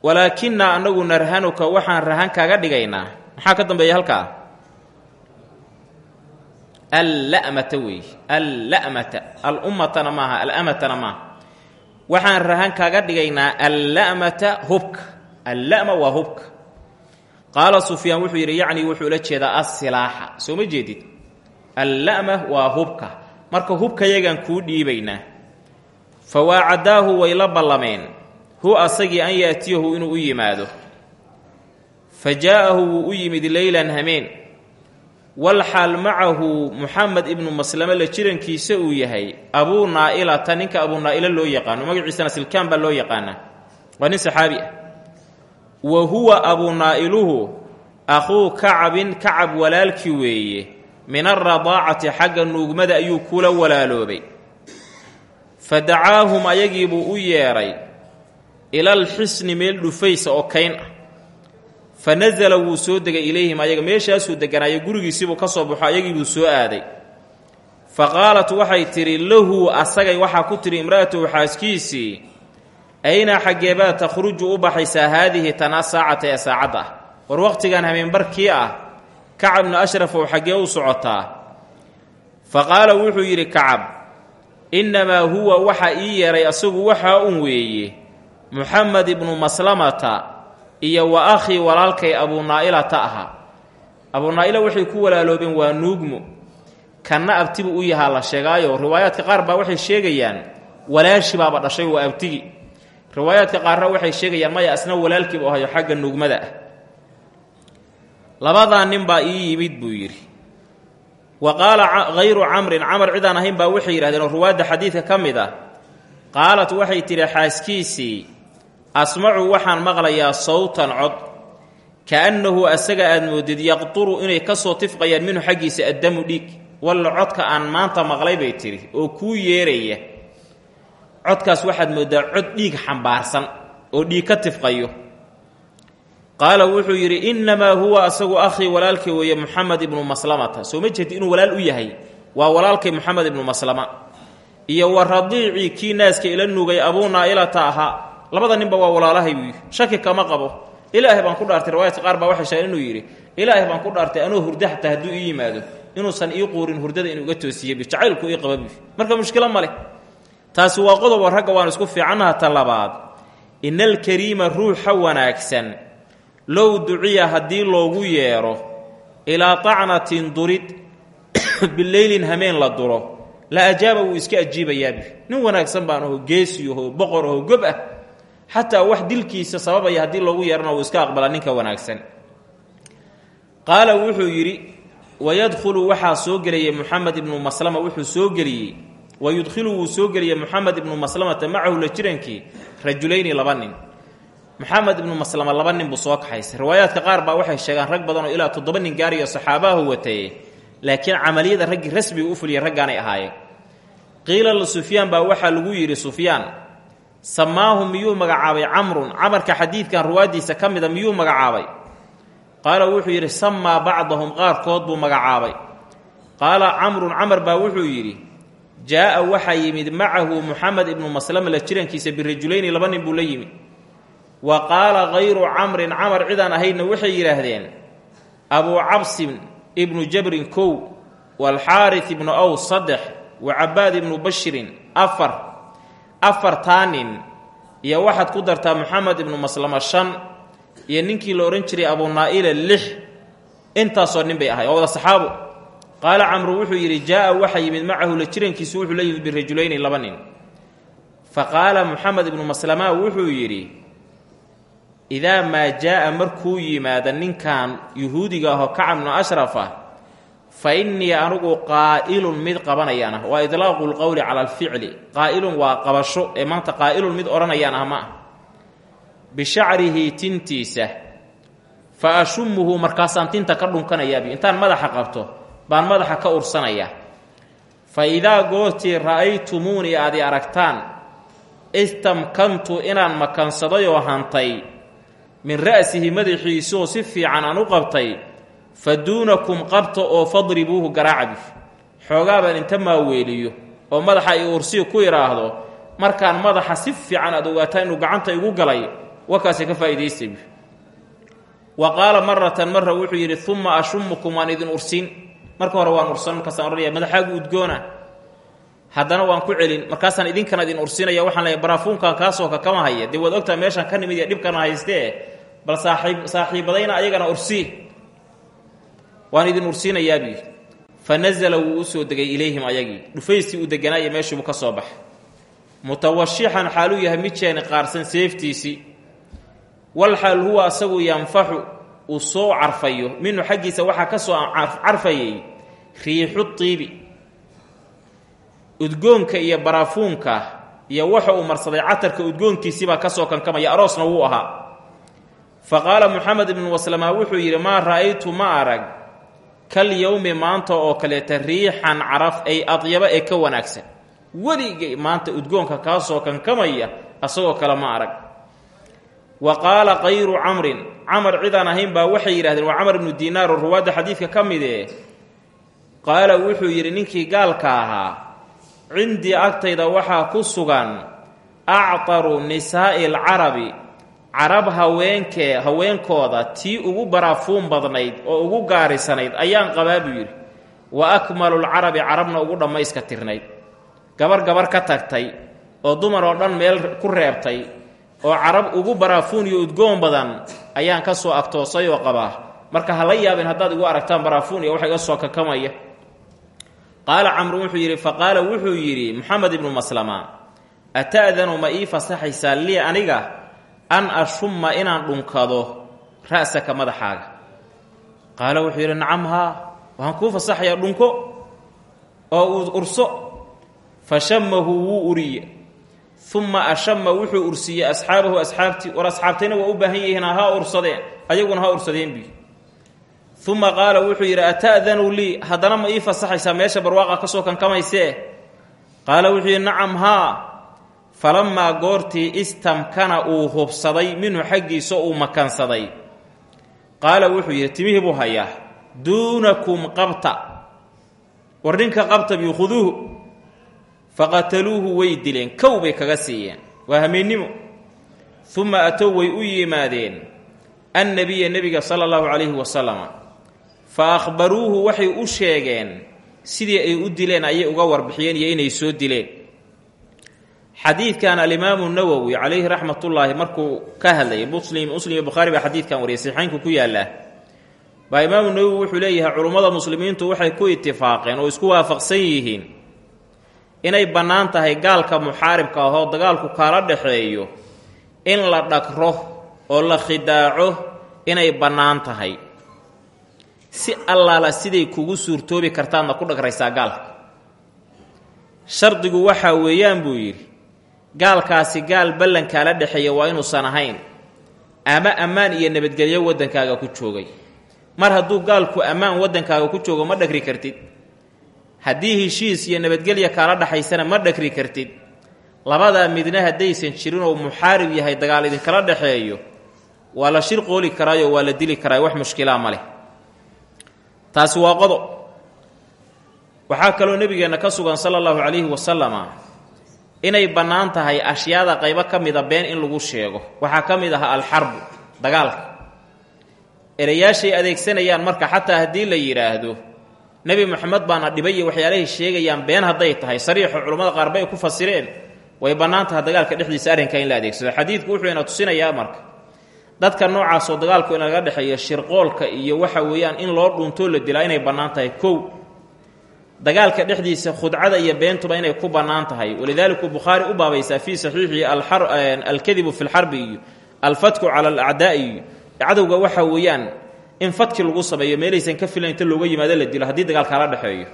walaakinaa annagu narhanuka waxaan rahan kaaga dhigaynaa. Maxaa ka dambeeya halkaa? Allamata weeye allamata alummatana maaha alamatana maaha waxaan rahan kaaga dhigaynaa allamata hubka allama waa hubka. Qaala sufyaan wuxuu yidhi yacnii wuxuu ula jeedaa assilaaxa. Soo ma jeedid? Allama waa hubka. Marka hubkayagaan kuu dhiibaynaa. Fa waacadaahu way la ballameen. Hu asagii an yaatiyahu inuu u yimaado. Fa jaa'ahu wuu u yimid leylan hameen walxaal macahu muxamed ibnu maslame la jirankiisa uu yahay abuu naa'ilata ninka abuu naa'ila loo yaqaano magaciisana silkaan baa loo yaqaanaa. Waa nin saxaabi ah. Wa huwa abuu naa'iluhu akhuu kacabin kacab walaalkii weeye min alradaacati xagga nuugmada ayuu kula walaaloobay. Fa dacaahum ayagiibuu u yeedhay ilal xisni meel dhufaysa oo kayn ah fa nasala wuu soo degay ilayhim ayaga meeshaasuu deganaayo gurigiisiibuu ka soo baxo ayagiibuu soo aaday. Fa qaalat waxay tidhi lahu asagay waxaa ku tidhi imra'atuhu xaaskiisii ayna xaggeebaa takhruju u baxaysaa haadihi tanaa saacata ee saacadda ah? War wakhtigan hameenbarkii ah kacab bnu ashraf ou xaggee u socotaa. Fa qaala wuxuu yidhi kacab innamaa huwa waxa ii yeedhay asagu waxaa un weeye muxamed ibnu maslamata iyo wa akhii walaalkay abuunaa'ilata ahaa. Abuunaa'ila waxay ku walaaloobeen waa nuugmo. Kanna abtibuu u yahaa la sheegaayo. Riwaayaadka qaar baa waxay sheegayaan walaashi baaba dhashay waa abtigi. Riwaayaadka qaarna waxay sheegayaan maya asna walaalkiibu ahayo xagga nuugmada ah. Labadaa nin baa ii yimid buu yidhi. Wa qaala hayru camrin camar cidaan ahayn baa waxay yidhahdeen oo ruwaadda xadiidka ka mid ah. Qaalat waxay tidhi xaaskiisii asmacu waxaan maqlayaa sawtan cod. Kaannahu asaga aad moodid yaqturu inay ka soo tifqayaan minhu xaggiisa addamu dhiig. Walla codka aan maanta maqlay bay tidhi oo kuu yeeraya. Codkaas waxaad mooddaa cod dhiig xambaarsan oo dhiig ka tifqayo. Qaala wuxuu yidhi innamaa huwa asagu akhii walaalkay weeye muxamed ibnu maslamata soo ma jeedti inuu walaal u yahay? Waa walaalkay moxamed ibnu maslama. Iyo wa radiicii kii naaska ila nuugay abuu naa'ilata ahaa labada ninba waa walaalahay buu shaki kama qabo. Ilaahay baan ku dhaartay riwaayadka qaar baa waxay sheegeen inuu yidhi ilaahay baan ku dhaartay anoo hurda xataa hadduu ii yimaado inuusan ii quurin hurdada inuu iga toosiye jacaylku ii qaba marka mushkilo ma leh. Taasi waa qodobo ragga waan isku fiicannaha ta labaad. Ina alkariima ruuxa wanaagsan. Low duciya haddii loogu yeedho ilaa tacnatin durid bileylin hameen la duro la ajaaba wuu iska ajiibayaabi nin wanaagsan baan aho geesiyaho boqor aho gob ah xataa wax dilkiisa sababaya haddii loogu yeedhana wuu iska aqbalaa ninka wanaagsan qaala wuxuu yidhi wayadkhulu waxaa soo gelaya muxamed ibnu maslama wuxuu soo geliyey wayudkhilu wuu soo geliyey muxamed ibnu maslamata macahu la jirankii rajulayni laba nin maxamed ibnu maslama laba nin buu soo kaxaysay riwaayaadka qaar baa waxay sheegaan rag badan oo ilaa toddoba nin gaariyo saxaabahu wataye laakiin camaliyada raggii rasmiga u fuliyay raggaanay ahaayeen qiila la sufyaan baa waxaa lagu yidhi sufyaan samaahu miyuu magacaabay camrun camarka xadiidkan ruwaaddiisa ka mida miyuu magacaabay qaala wuxuu yidhi samaa bacdahum qaarkood buu magacaabay qaala camrun camar baa wuxuu yidhi jaa'a waxaa yimid macahu muxamed ibnu maslama la jirankiisa birajulayni laba nin buu la yimid wa qaala hayru camrin camar cidaan ahaydna waxay yidhaahdeen abuu cabsin ibnu jabrin kow waalxaaris ibnu aws saddex wa cabaad ibnu bashirin afar afartaa nin iyo waxaad ku dartaa moxamed ibnu maslama shan iyo ninkii la odhan jiray abuunaa'ila lix. Intaasoo nin bay ahay oo wada saxaabo. Qaala camru wuxuu yidhi jaa'a waxaa yimid macahu la jirankiisu wuxuu la yimid birajulayni laba nin. Fa qaala moxamed ibnu maslama wuxuu yidhi idaa maa jaa'a markuu yimaada ninkan yuhuudiga ahoo kacab bnu ashraf ah fa innii anugu qaa'ilun mid qabanayaan ah waa idlaaqu lqowli cala alficli. Qaa'ilun waa qabasho ee maanta qaa'ilun mid odhanayaan ah ma ah bishacrihi tintiisa fa ashumuhu markaasaan tinta ka dhunkanayaabi intaan madaxa qabto baan madaxa ka ursanaya fa idaa goortii ra'aytumuunii aad i aragtaan istamkantu inaan makansadayoo hantay min ra'sihi madaxiisuoo si fiican aan u qabtay fa duunakum qabta oo fadribuuhu garaacabi xoogaabaan inta maaweeliyo oo madaxa i ursiyu ku idhaahdo markaan madaxa si fiican aad ogaataa inuu gacanta igu galay warkaasi ka faa'iidaystabi wa qaala maratan marra wuxuu yidhi uma ashumukum waan idin ursin. Marka hore waan ursan markaasaan odhanaya madaxaagu udgoona. Haddana waan ku celin markaasaan idinkana idin ursinaya waxaan leeyahay baraafuunkan kaasoo ka kama haya dee waad ogtaa meeshaan ka nimid iyo dhibkana haystee bal saaxiib saaxiibadayna ayagana ursii waan idin ursiinayaabi fa nasala wuu u soo degay ilayhim ayagii. Dhufaystii uu deganaayo meeshiibuu ka soo baxay. Mutawashixan xaaluu yahay mid jeeni qaarsan seeftiisii wal xaal huwa asagu yanfaxu uu soo carfayo. Minhu xaggiisa waxaa ka soo carfayay riixu tiibi. Udgoonka iyo baraafuunka iyo waxa uu marsaday catarka udgoonkiisiibaa ka soo kankamaya. Aroosna wuu ahaa. Fa qaala moxamed ibnu waslama wuxuu yidhi maa ra'aytu ma arag kal yowmi maanta oo kaleeta riixan caraf ay adyaba ee ka wanaagsan. Weligay maanta udgoonka kaa soo kankamaya asagoo kale ma arag. Wa qaala kayru camrin camar cidaan ahayn baa waxay yidhahdeen waa camar ibnu diinaar oo ruwaadda xadiidka ka mid ee qaala wuxuu yidhi ninkii gaalka ahaa cindii agtayda waxaa ku sugan actaru nisaa'i alcarabi carab haweenkee haweenkooda tii ugu baraafuun badnayd oo ugu gaarisanayd ayaan qabaa buu yidhi. Wa akmalulcarabi carabna ugu dhammayska tirnayd. Gabar gabar ka tagtay oo dumar oo dhan meel ku reebtay oo carab ugu baraafuun iyo udgoon badan ayaan ka soo agtoosay oo qabaa. Marka ha la yaabeen haddaad igu aragtaan baraafuun iyo waxa iga soo kakamaya. Qaala camru wuxuu yidhi faqaala wuxuu yidhi moxamed ibnu maslama ata'danu ma ii fasaxaysaa lii aniga an ashumma inaan dhunkado ra'saka madaxaaga. Qaala wuxuu yidhi nacam haa waxaan kuu fasaxayaa dhunko oo urso. Fa shamahu wuu uriye. Uma ashama wuxuu ursiiyey asxaabahu asxaabtii war asxaabtayna waa u baahan yihiin ha ursadeen ayaguna ha ursadeen bi uma qaala wuxuu yidhi ata'danu lii haddana ma ii fasaxaysaa meesha barwaaqa ka soo kankamaysee qaala wuxuu yidhi nacam haa falammaa goortii istamkana uu hubsaday minhu xaggiisa uu makansaday qaala wuxuu yidhi timihii buu hayaa duunakum qabta war ninka qabta bi khuduuhu faqataluuhu way dileen kow kaga siiyeen waa hameennimo uma atow way u yimaadeen annabiya nebiga sala allahu calayhi wasalama fa akhbaruuhu waxay u sheegeen sidii ay u dileen ayay uga warbixiyeen iyo inay soo dileen xadiidkan alimaamu nawowi calayhi raxmatullaahi markuu ka hadlayay muslim muslim iyo bukhaari baa xadiidkan wariyay saxiixaynku ku yaallaa. Baa imaamu nawowi wuxuu leeyahay culummada muslimiintu waxay ku itifaaqeen oo isku waafaqsan yihiin inay bannaan tahay gaalka muxaaribka ahoo dagaalku kaala dhaxeeyo in la dhagro oo la khidaaco inay bannaan tahay. Si allaala siday kugu suurtoobi kartaadna ku dhagraysaa gaalka. Shardigu waxaa weeyaan buu yidhi gaalkaasi gaal ballankaala dhexeeya waa inuusan ahayn ama ammaan iyo nabadgelyo waddankaaga ku joogay. Mar hadduu gaalku ammaan waddankaaga ku joogo ma dhagri kartid. Haddii heshiis iyo nabadgelya kaala dhaxaysana ma dhagri kartid. Labadaa midna haddaysan jirin oo muxaarib yahay dagaal idinkala dhexeeyo waa la shir qooli karaayo waa la dili karaayo wax mushkilaa ma leh. Taasi waa qodob. Waxaa kaloo nebigeenna ka sugan sala allahu calayhi wasalama inay bannaan tahay ashyaada qaybo ka mida been in lagu sheego. Waxaa ka mid aha alxarbu dagaalka. Ereyaashay adeegsanayaan marka xataa haddii la yidhaahdo nebi moxamed baana dhibay iyo waxyaalahay sheegayaan been hadday tahay. Sariixo culammada qaarba ay ku fasireen way bannaan tahay dagaalka dhexdiisa arrinka in la adeegsado. Xadiidku wuxuu ina tusinayaa marka dadka noocaasoo dagaalku in laga dhexeeyo shirqoolka iyo waxa weeyaan in loo dhuuntoo la dilaa inay bannaan tahay. Kow dagaalka dhexdiisa khudcada iyo beentuba inay ku bannaan tahay. Walidaalika bukhaari u baabaysaa fii saxiixi alkadibu fi lxarbi iyo alfatku cala alacdaa'i iyo cadowga waxa weeyaan in fadki lagu sameeyo meelaysan ka filan inta looga yimaado la dilo haddii dagaal kaala dhexeeyo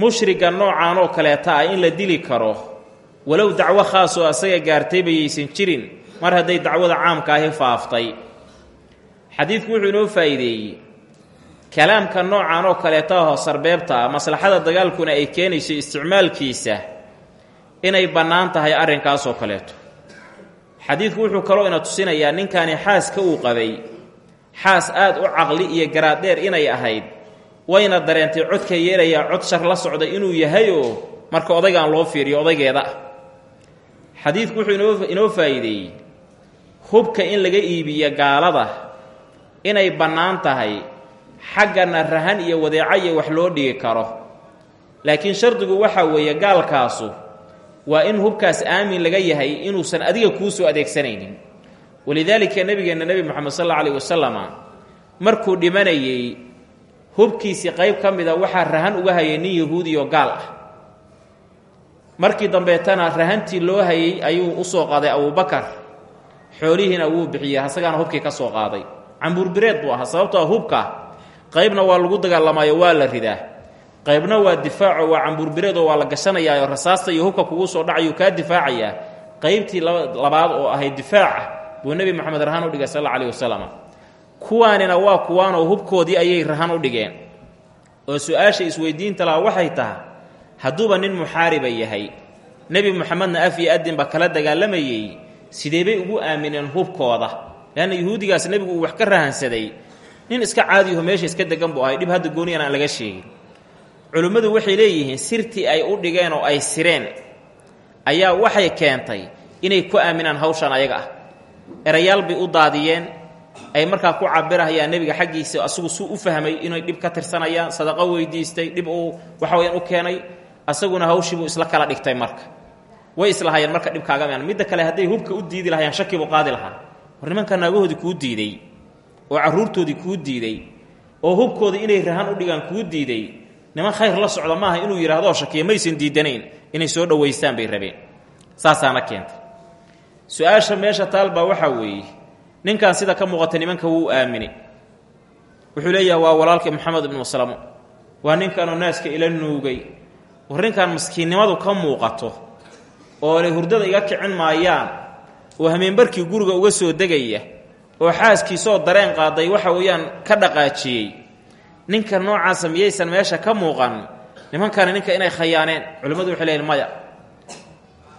mushriga noocan oo kaleeta ah in la dili karo walow dacwo khaasoo asaga gaartay bayaysan jirin mar hadday dacwada caamka ahi faaftay. Xadiidku wuxuu inoo faa'iideeyey kalaamka noocan oo kaleeta ahoo sarbeebta ah maslaxada dagaalkuna ay keenayso isticmaalkiisa inay bannaan tahay arrinkaasoo kaleeto. Xadiidku wuxuu kaloo ina tusinayaa ninkani xaaska uu qabay xaas aad u caqli iyo garaadheer inay ahayd wayna dareentay codka yeerayaa cod shar la socda inuu yahayoo marka odaygaan loo fiiriyo odaygeeda. Ah xadiidku wuxuu inoo faa'iideeyey hubka in laga iibiyo gaalada inay bannaan tahay xaggana rahan iyo wadeeco iyo wax loo dhigi karo. Laakiin shardigu waxaa weeye gaalkaasu waa in hubkaas aamin laga yahay inuusan adiga kuu soo adeegsanaynin. Walidaalika nebigeenna nebi moxamed sal alla alayh wasalama markuu dhimanayey hubkiisii qayb ka mida waxaa rahan uga hayay nin yahuudiyo gaal ah. Markii dambeetana rahantii loo hayay ayuu u soo qaaday abubakar xoolihiina wuu bixiyey asagaana hubkii ka soo qaaday. Cambuurbireed buu ahaa sababtoo hubka qaybna waa lagu dagaalamaayo waa la ridaa. Qaybna waa difaaco waa cambuurbireed oo waa la gashanayaayo rasaasta iyo hubka kugu soo dhacayuu kaa difaacayaa qaybtii labaad oo ahayd difaaca buu nebi moxamed rahan u dhigay sal alla alayh wasalam kuwaanina waa kuwaanoo hubkoodii ayay rahan u dhigeen. Oo su'aasha isweydiinta laha waxay tahay hadduuba nin muxaariba yahay. Nebi moxamedna af iyo adinba kala dagaalamayey. Sidee bay ugu aamineen hubkooda? Leanna yuhuudigaas nebigu uu wax ka rahansaday nin iska caadiyaho meesha iska degan buu ahay. Dhib hadda gooniyan aan laga sheegin. Culimmadu waxay leeyihiin sirtii ay u dhigeen oo ay sireen ayaa waxay keentay inay ku aaminaan hawshan ayaga ah. Erayaal u daadiyeen ay markaa ku cabirahayaan nebiga xaggiisa asagu suu u fahmay inay dhib ka tirsanayaan sadaqo weydiistay dhib uu waxa weyaan u keenay. Asaguna hawshiibuu isla kala dhigtay marka. Way islahayeen marka dhibkaaga midda kale hadday hubka u diidi lahayaan shakibuu qaadi lahaa. War nimanka naagahoodii kuu diiday oo carruurtoodii kuu diiday oo hubkooda inay rahan u dhigaan kuu diiday niman khayr la socda maaha inuu yidhahdoo shakiya maysan diidanayn inay soo dhowaystaan bay rabeen. Saasaana keentay. Su'aasha meesha taalbaa waxaa weeye ninkan sida ka muuqata nimanka wuu aaminay wuxuu leeyahay waa walaalkii moxamed ibnu maslamo waa ninkanoo naaska ila nuugay. War ninkan maskiinnimadu ka muuqato oo le hurdada iga kicin maayaan oo hameenbarkii guriga uga soo degaya oo xaaskiisoo dareen qaaday waxa weeyaan ka dhaqaajiyey. Ninka noocaasa miyaysan meesha ka muuqan nimankani ninka inay khayaaneen culimmadu waxay leeyihiin maya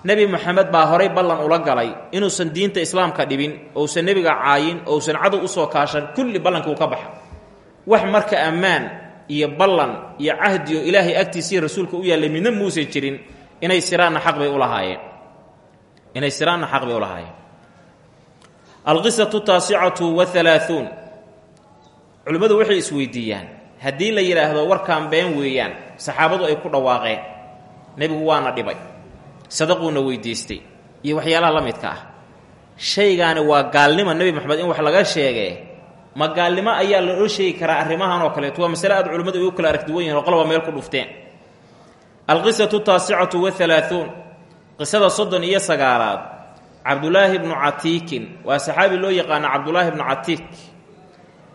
nebi moxamed baa horay ballan ula galay inuusan diinta islaamka dhibin ousan nebiga caayin ousan cadow u soo kaashan kulli ballankii uu ka baxa. Wax marka ammaan iyo ballan iyo cahdi oo ilaahay agtiisii rasuulka u yaallay midna muusan jirin inay siraanna xaq bay lahaayeen. Inay siraanna xaq bay u lahaayeen alqisatu taasicatu wahalaaثuun culimmadu waxay isweydiiyaan. Haddii la yidhaahdo warkaan been weeyaan saxaabadu ay ku dhawaaqeen. Nebigu waana dhibay. Sadaquuna weydiistay. Iyo waxyaalaha la midka ah. Shaygaani waa gaalnimo nebi moxamed in wax laga sheegee ma gaalnimo ayaa loo sheegi karaa arrimahan oo kaleeto. Waa masale aad culimmadu ay u kala aragduwan yihiin oo qolba meel ku dhufteen. Alqisatu taasicatu wahalaaثuun qisada soddon iyo sagaalaad cabdulaahi bnu catiikin waa saxaabi loo yaqaano cabdulaahi bnu catiik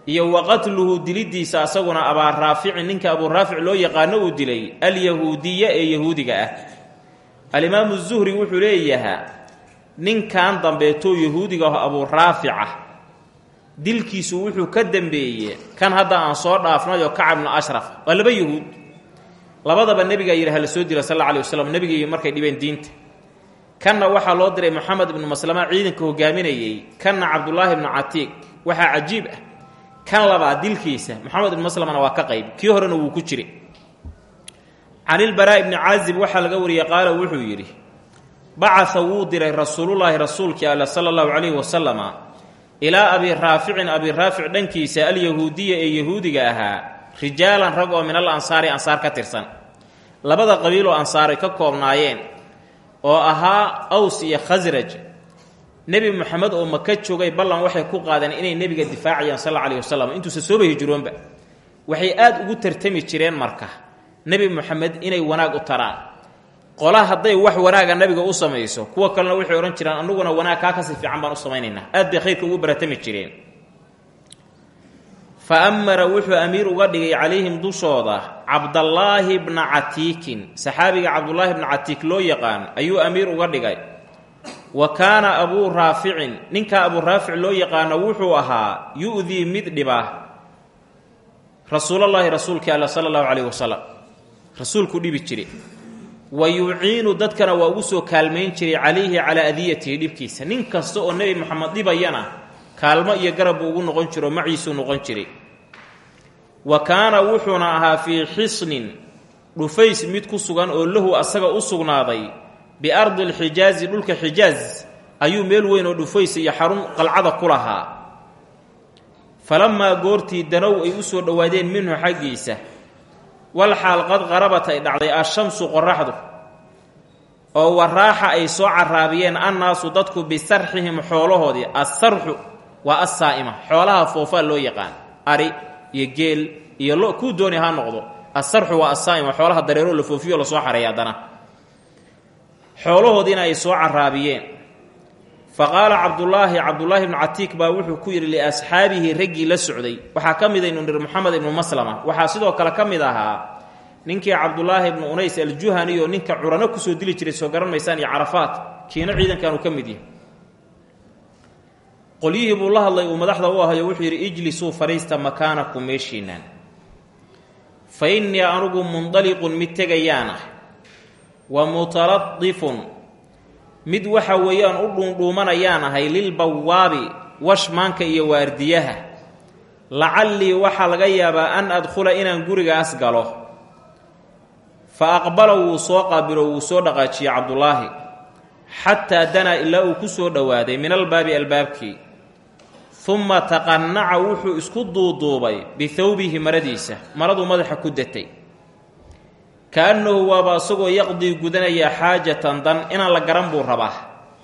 iyo wa qatluhu dilidiisa asaguna abaa raaficin ninka abuu raafic loo yaqaano uu dilay alyahuudiya ee yahuudiga ah. Alimaamu zuhri wuxuu leeyahaa ninkan dambeetoo yahuudiga ah abuu raafica dilkiisu wuxuu ka dembeeye kan hadda aan soo dhaafnay oo kacab bnu ashraf waa laba yahuud. Labadaba nebigaa yidhi hala soo dila sal alla alay waslam nebigii markay dhibeen diinta kanna waxaa loo diray moxamed ibnu maslama ciidanka hogaaminayey kanna cabdulaahi ibnu catiiq waxaa cajiib ah. Kan labaad dilkiisa moxamed ibnu maslamana waa ka qayb. Kii horena wuu ku jiray. Canilbaraa ibni caazib waxaa laga wariyey qaala wuxuu yidhi bacaa wuu diray rasuulullaahi rasuulkii alle sala allahu calayhi wasalama ilaa abi raaficin. Abi raafic dhankiisa alyahuudiya ee yahuudiga ahaa rijaalan rag oo min al ansaari ansaar ka tirsan. Labada qabiiloo ansaaray ka koobnaayeen oo ahaa aws iyo khasraj nebi moxamed oo maka joogay ballan waxay ku qaadeen inay nebiga difaacayaan sal alayhi wasalam intuusan sooba hijroonba waxay aad ugu tartami jireen marka. Nebi moxamed inay wanaag u taraan. Qola hadday wax wanaaga nabiga u samayso kuwa kalena waxay odhan jiraan annaguna wanaag kaa kasi fiican baan u samaynaynaa. Aad bay khayrka ugu baratami jireen fa amara wuxuu amiir uga dhigay calayhim dushooda cabdallaahi bna catiikin. Saxaabiga cabdullaahi bna catiik loo yaqaan ayuu amiir uga dhigay. Wa kaana abuu raaficin ninkaa abuu raafic loo yaqaano wuxuu ahaa yu-dii mid dhiba rasuulallaahi rasuulkii alla sala allahu calayhi wasalam rasuulku dhibi jire wa yuciinu dadkana waa ugu soo kaalmayn jiray calayhi calaa adiyatihi dhibkiisa. Nin kasta oo nebi moxamed dhibayana kaalmo iyo garab buu ugu noqon jiro maciisuu noqon jiray wa kaana wuxuuna ahaa fii xisnin dhufays mid ku sugan oo lahu asaga u sugnaaday biardi alxijaazi dhulka xijaaz ayuu meel weyn oo dhufays iyo xarun qalcada ku lahaa. Falamaa goortii danow ay u soo dhowaadeen minhu xaggiisa wal xaal qad qarabat ay dhacday ashamsu qoraxdu oo waraaxa ay soo caraabiyeen annaasu dadku bisarxihim xoolahoodii assarxu waa assaa'ima xoolaha foofaa loo yaqaan ari iyo geel iyo lo kuu dooni ha noqdo. Assarxu waa assaa'ima xoolaha dareeroo la foofiyo la soo xareeya haddana xoolahoodiina ay soo caraabiyeen. Fa qaala cabdulaahi cabdulaahi ibnu catiik baa wuxuu ku yidhi liasxaabihi raggii la socday. Waxaa ka mid aynu nir moxamed ibnu maslama. Waxaa sidoo kale ka mid ahaa ninkii cabdulaahi ibnu unays aljuhani oo ninka curano ku soo dili jiray soo garan maysaan iyo carafaat. Kiina ciidankanuu ka mid yahay qolyihii buu la hadlay uu madaxda u ahayo wuxuu yidhi ijlisuu fadhiista makaanakum meeshiinaan. Fa innii anugu mundaliqun mid tegayaan ah wa mutaladifun mid waxa weeyaan u dhuundhuumanayaan ahay lilbawaabi washmaanka iyo waardiyaha. Lacallii waxaa laga yaabaa an adkhula inaan gurigaas galo. Fa aqbala wuu soo qaabilo wuu soo dhaqaajiyey cabdulaahi xataa danaa ilaa uu ku soo dhowaaday min albaabi albaabkii humma taqannaca wuxuu isku duuduubay bithawbihi maradiisa maraduu madaxa ku datay. Ka-annahu waaba isagoo yaqdii gudanayaa xaajatan dan inaan la garan buu rabaa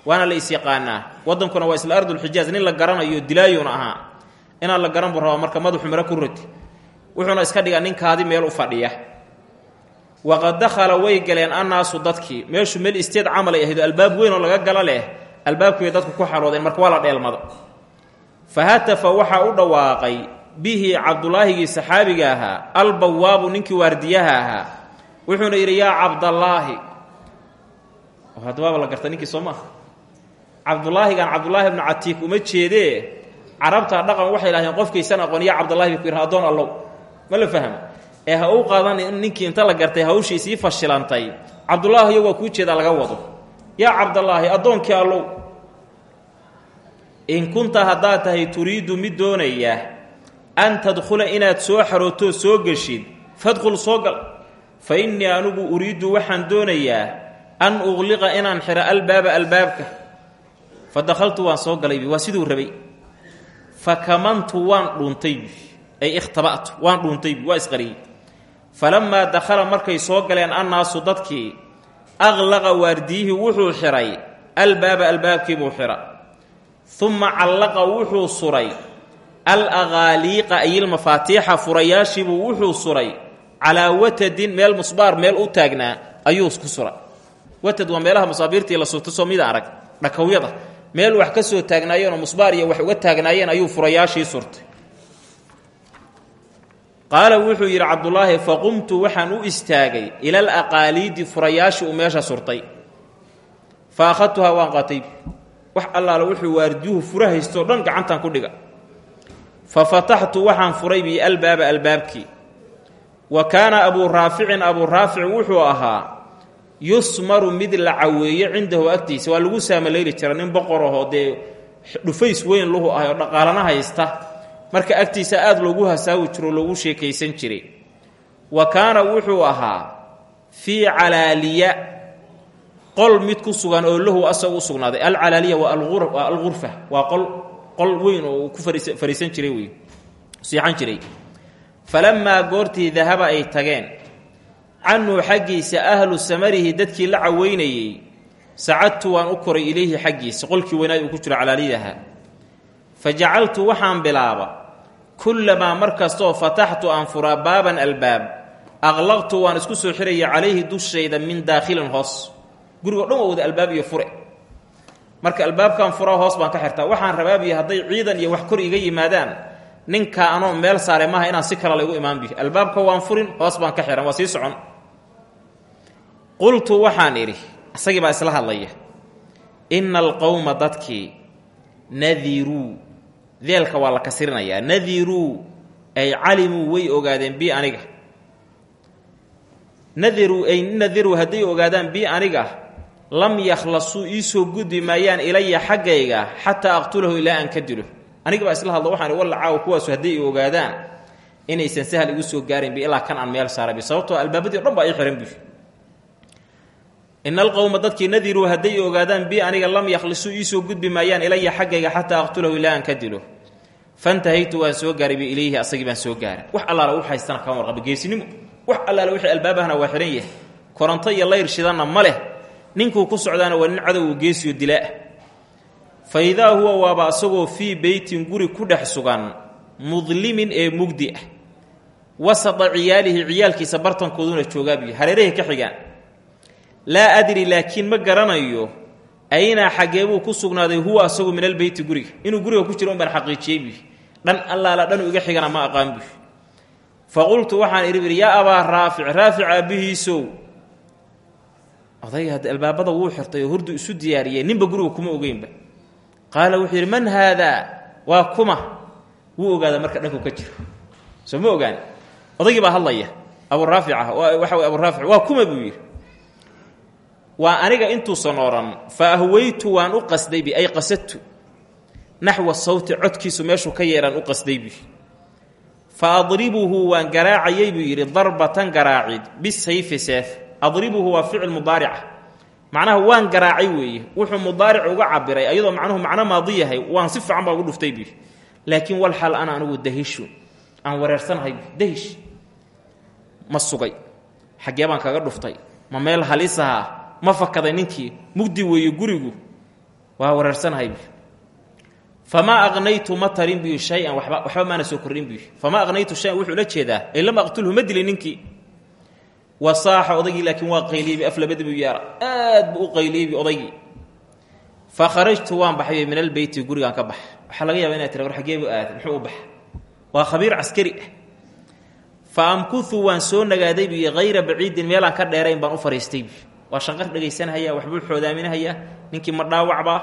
waana la is-yaqaanaa waddankuna waa isla ardulxijaaz nin la garanayo dilaayuuna ahaa inaan la garan buu rabaa marka madaxu maro ku rati. Wuxuuna iska dhigaa ninkaadi meel u fadhiya. Waqad dakhala way galeen annaasu dadkii. Meeshu meel isteed camal ay ahayd albaab weyn oo laga gala leh albaabkiibay dadku ku xaroodeen marka waa la dheelmado fa hatafa waxaa u dhawaaqay bihi cabdulaahigii saxaabiga ahaa albawaabu ninkii waardiyaha ahaa wuxuuna yidhi yaa cabdallaahi hadwaaba la garta ninkii soo maaha cabdulaahigan cabdulaahi bnu catiik uma jeedee carabta dhaqan waxay lahdeen qofkaysan aqoon yaa cabdulahi bay ku yidhaha addoon allow ma la fahmo ee ha u qaadan in ninkii inta la gartay hawshii sii fashilantay cabdulaahiyo waa kuu jeedaa laga wado yaa cabdallaahi addoonkii allow in kunta haddaad tahay turiidu mid doonaya an tadkhula inaad soo xarootoo soo geshid fadkhul soo gal. Fa innii anugu uriiddu waxaan doonayaa an uqliqa inaan xidho albaaba albaabka. Fa dakhaltu waan soo galaybi waa siduu rabay. Fa kamantu waan dhuuntaybi ay ikhtaba'tu waan dhuuntaybi waa isqariyey. Falammaa dakhala markay soo galeen annaasu dadkii aqlaqa waardiyihii wuxuu xidhay albaaba albaabkiibuu xidha uma callaqa wuxuu suray. Al aqaaliiqa ayilmafaatiixa furayaashiibuu wuxuu suray. Calaa watadin meel musbaar meel u taagnaa ayuu ku sura. Watad waa meelaha masaabiirtii la surta soo mida arag dhakawyada. Meel wax ka soo taagnaayeenoo musbaar iyo wax uga taagnaayeen ayuu furayaashii surtay. Qaala wuxuu yidhi cabdulaahi faqumtu waxaan u istaagay ila al aqaaliidi furayaashii uu meesha surtay. Fa akhadtuhaa waan qaatay wax allaale wuxuu waardiyuhu fura haystoo dhan gacantan ku dhiga. Fa fataxtu waxaan furay bi albaaba albaabkii. Wa kaana abuu raaficin abuu raafic wuxuu ahaa yusmaru mid la caweeye cindahu agtiisa. Waa lagu saamalayli jira nin boqor ahoo dee dhufays weyn lahu ahay oo dhaqaalana haysta. Marka agtiisa aada loogu hasaawi jiro loogu sheekaysan jiray. Wa kaana wuxuu ahaa fii calaaliya qol mid ku sugan oo lahu asaga u sugnaaday. Alcalaaliya waa alghurfa waa qol qol weyn oo uu ku fariisan jiray wey siixan jiray. Falamaa goortii dahaba ay tageen. Canhu xaggiisa ahlu samarihi dadkii la caweynayey sacadtu waan u koray ilayhi xaggiisa qolkii weynaay uu ku jiro calaaliyadaha fa jacaltu waxaan bilaaba kullamaa mar kastooo fataxtu aan furaa baaban albaab aqlaqtu waan isku soo xiraya calayhi dushayda min daakhilin hoos gurigoo dhan wada albaab iyo fure. Marka albaabkan furaa hoos baan ka xirtaa waxaan rabaabiya hadday ciidan iyo wax kor iga yimaadaan ninkaa anoo meel saare maaha inaan si kale laygu imaan bihi albaabka waan furin hoos baan ka xihan waa sii socon. Qultu waxaan idhi isagii baa isla hadlaya inna alqowma dadkii nadiruu deelka waa la kasirinayaa nadiruu ay calimuu way ogaadeen bi aniga. Nadiruu ay nadiruu hadday ogaadaan bi aniga lam yakhlasuu iisoo gudbi maayaan ilaya xaggayga xataa aqtulahu ilaa aan ka aniga baa isla hadlo waxaan walla caawa kuwaasu hadday i ogaadaan inaysan sahal igu soo gaarin bi ilaa kan aan meel saarabi sababtoo albaabadii o dhan baa ii xihan bi. Ina alqowma dadkii ogaadaan bi aniga lam yakhlisuu iisoo gudbi maayaan ilaya xaggayga xataa aqtulahu ilaa aan ka fantahaytu waan soo gaaray ilayhi asagii baan soo gaaray. Wax allaala u haystana kama warqaba geesinimo. Wax allaala wixii albaabahana waa xihan yahay. Koronto iyo layr shidanna ma ninkuu ku socdaana waa nin cadowga geesiyo dilaa. Fa idaa huwa waaba asagoo fii beytin guri ku dhex sugan mudlimin ee mugdi ah. Wasata ciyaalihi ciyaalkiisa bartankooduna joogaabiyo hareerahay ka xigaan laa adri laakiin ma garanayo aynaa xaggeebuu ku sugnaaday huwa asagu min albeyti guriga. Inuu guriga ku jiro un baan xaqiijiyey buy dhan allaala dhanu iga xigana ma aqaan buy fa qultu waxaan idhi bidhi yaa abaa raafic raafic aabbihiisow odayga hadda albaabada wuu xirtay oo hurdu isu diyaariyey ninba guriga kuma ogeynba. Qaala wuxuu yidhi man haadaa waa kuma. Wuu ogaadaa marka dhanku ka jiro. Soo ma ogaan odaygii baa hadlaya aburaafic ah waxa wey aburaafic waa kuma buu yidhi. Aniga intuusan odhan fa ahwaytu waan u qasdaybi ay qasadtu naxwa sawti codkiisu meeshuu ka yeehaan u qasdaybi fa adribuhu waan garaacayay buu yidhi darbatan garaacid bisayfi seef adribuhu waa ficil mudaarica macnaha waan garaacay weeye wuxuu mudaaric uga cabiray ayadoo macnuhu macno maadi yahay waan si fiican baa ugu dhuftay buu laakiin wal xal ana anigu dahishu aan wareersanahay dahish. Ma sugay kaga dhuftay ma meel halisaha ma fakaday ninkii mugdi weeye gurigu waa wareersanahay famaa aqnaytu ma tarin biyu shay-an waxba maana soo kordhin biyu famaa aqnaytu shayan wuxuu la jeedaa ay lam aqtulhu wasaaxa odaygii laakiin waa qayliyebi aflabadi buu yaara. Aad buu u qayliyebi odaygii fa kharajtu waan baxay min albeyti gurigaan ka bax. Waxaa laga yaaba inay tira war xageebu aada muxuu u baxa waa khabiir caskari. Fa amkuhu waan soo nagaaday biyo hayra baciidin meelaan ka dheerayn baan u fariistay. Bi waa shanqar dhegaysanhayaa waxbuu xoodaaminahayaa ninkii ma dhaawacbaa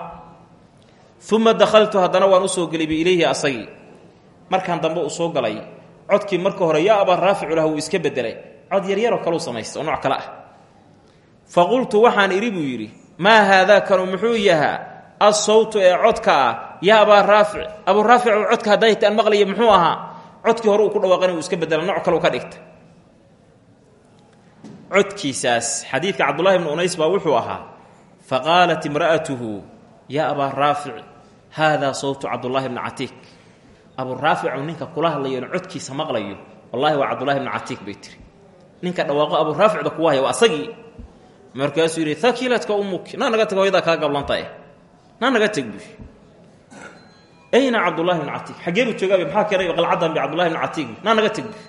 uma dakhaltu haddana waan u soo gelay ilayhi asagii. Markaan dambe uu soo galay codkii marka hore yaa abaa raaficu lah iska bedelay cod yaryaroo kaleu samaysta oo nooc kale ah. Fa waxaan idhi buu yidhi maa haadaa kanu? Muxuu yahaa assawtu ee codka ah yaa abaa raafic. Abuu raafic codka hadday taan maqlaya muxuu ahaa codkii hore uu ku dhawaaqana uu iska bedela nooc kale u ka dhigta. Codkiisaas xadiidka cabdullahi bnu unays baa wuxuu ahaa fa qaalat imra'atuhu yaa abaa raafic haadaa sawtu cabdullaahi bni catiik. Abuu raaficu ninka kula hadlayo in codkiisa maqlayo wallahi waa cabdullahi bni catiik bay ninka dhawaaqo abuu raaficda kuwa haya waa asagii. Markaasuu yidhi hakiiladka umuki naa naga tag hoyadaa kaa gablantae naa naga teg buy ayna cabdullahi bni catiik xaggeenu joogaab maxaa keenay qalcadan bi cabdullahi bni catiik naa naga teg buy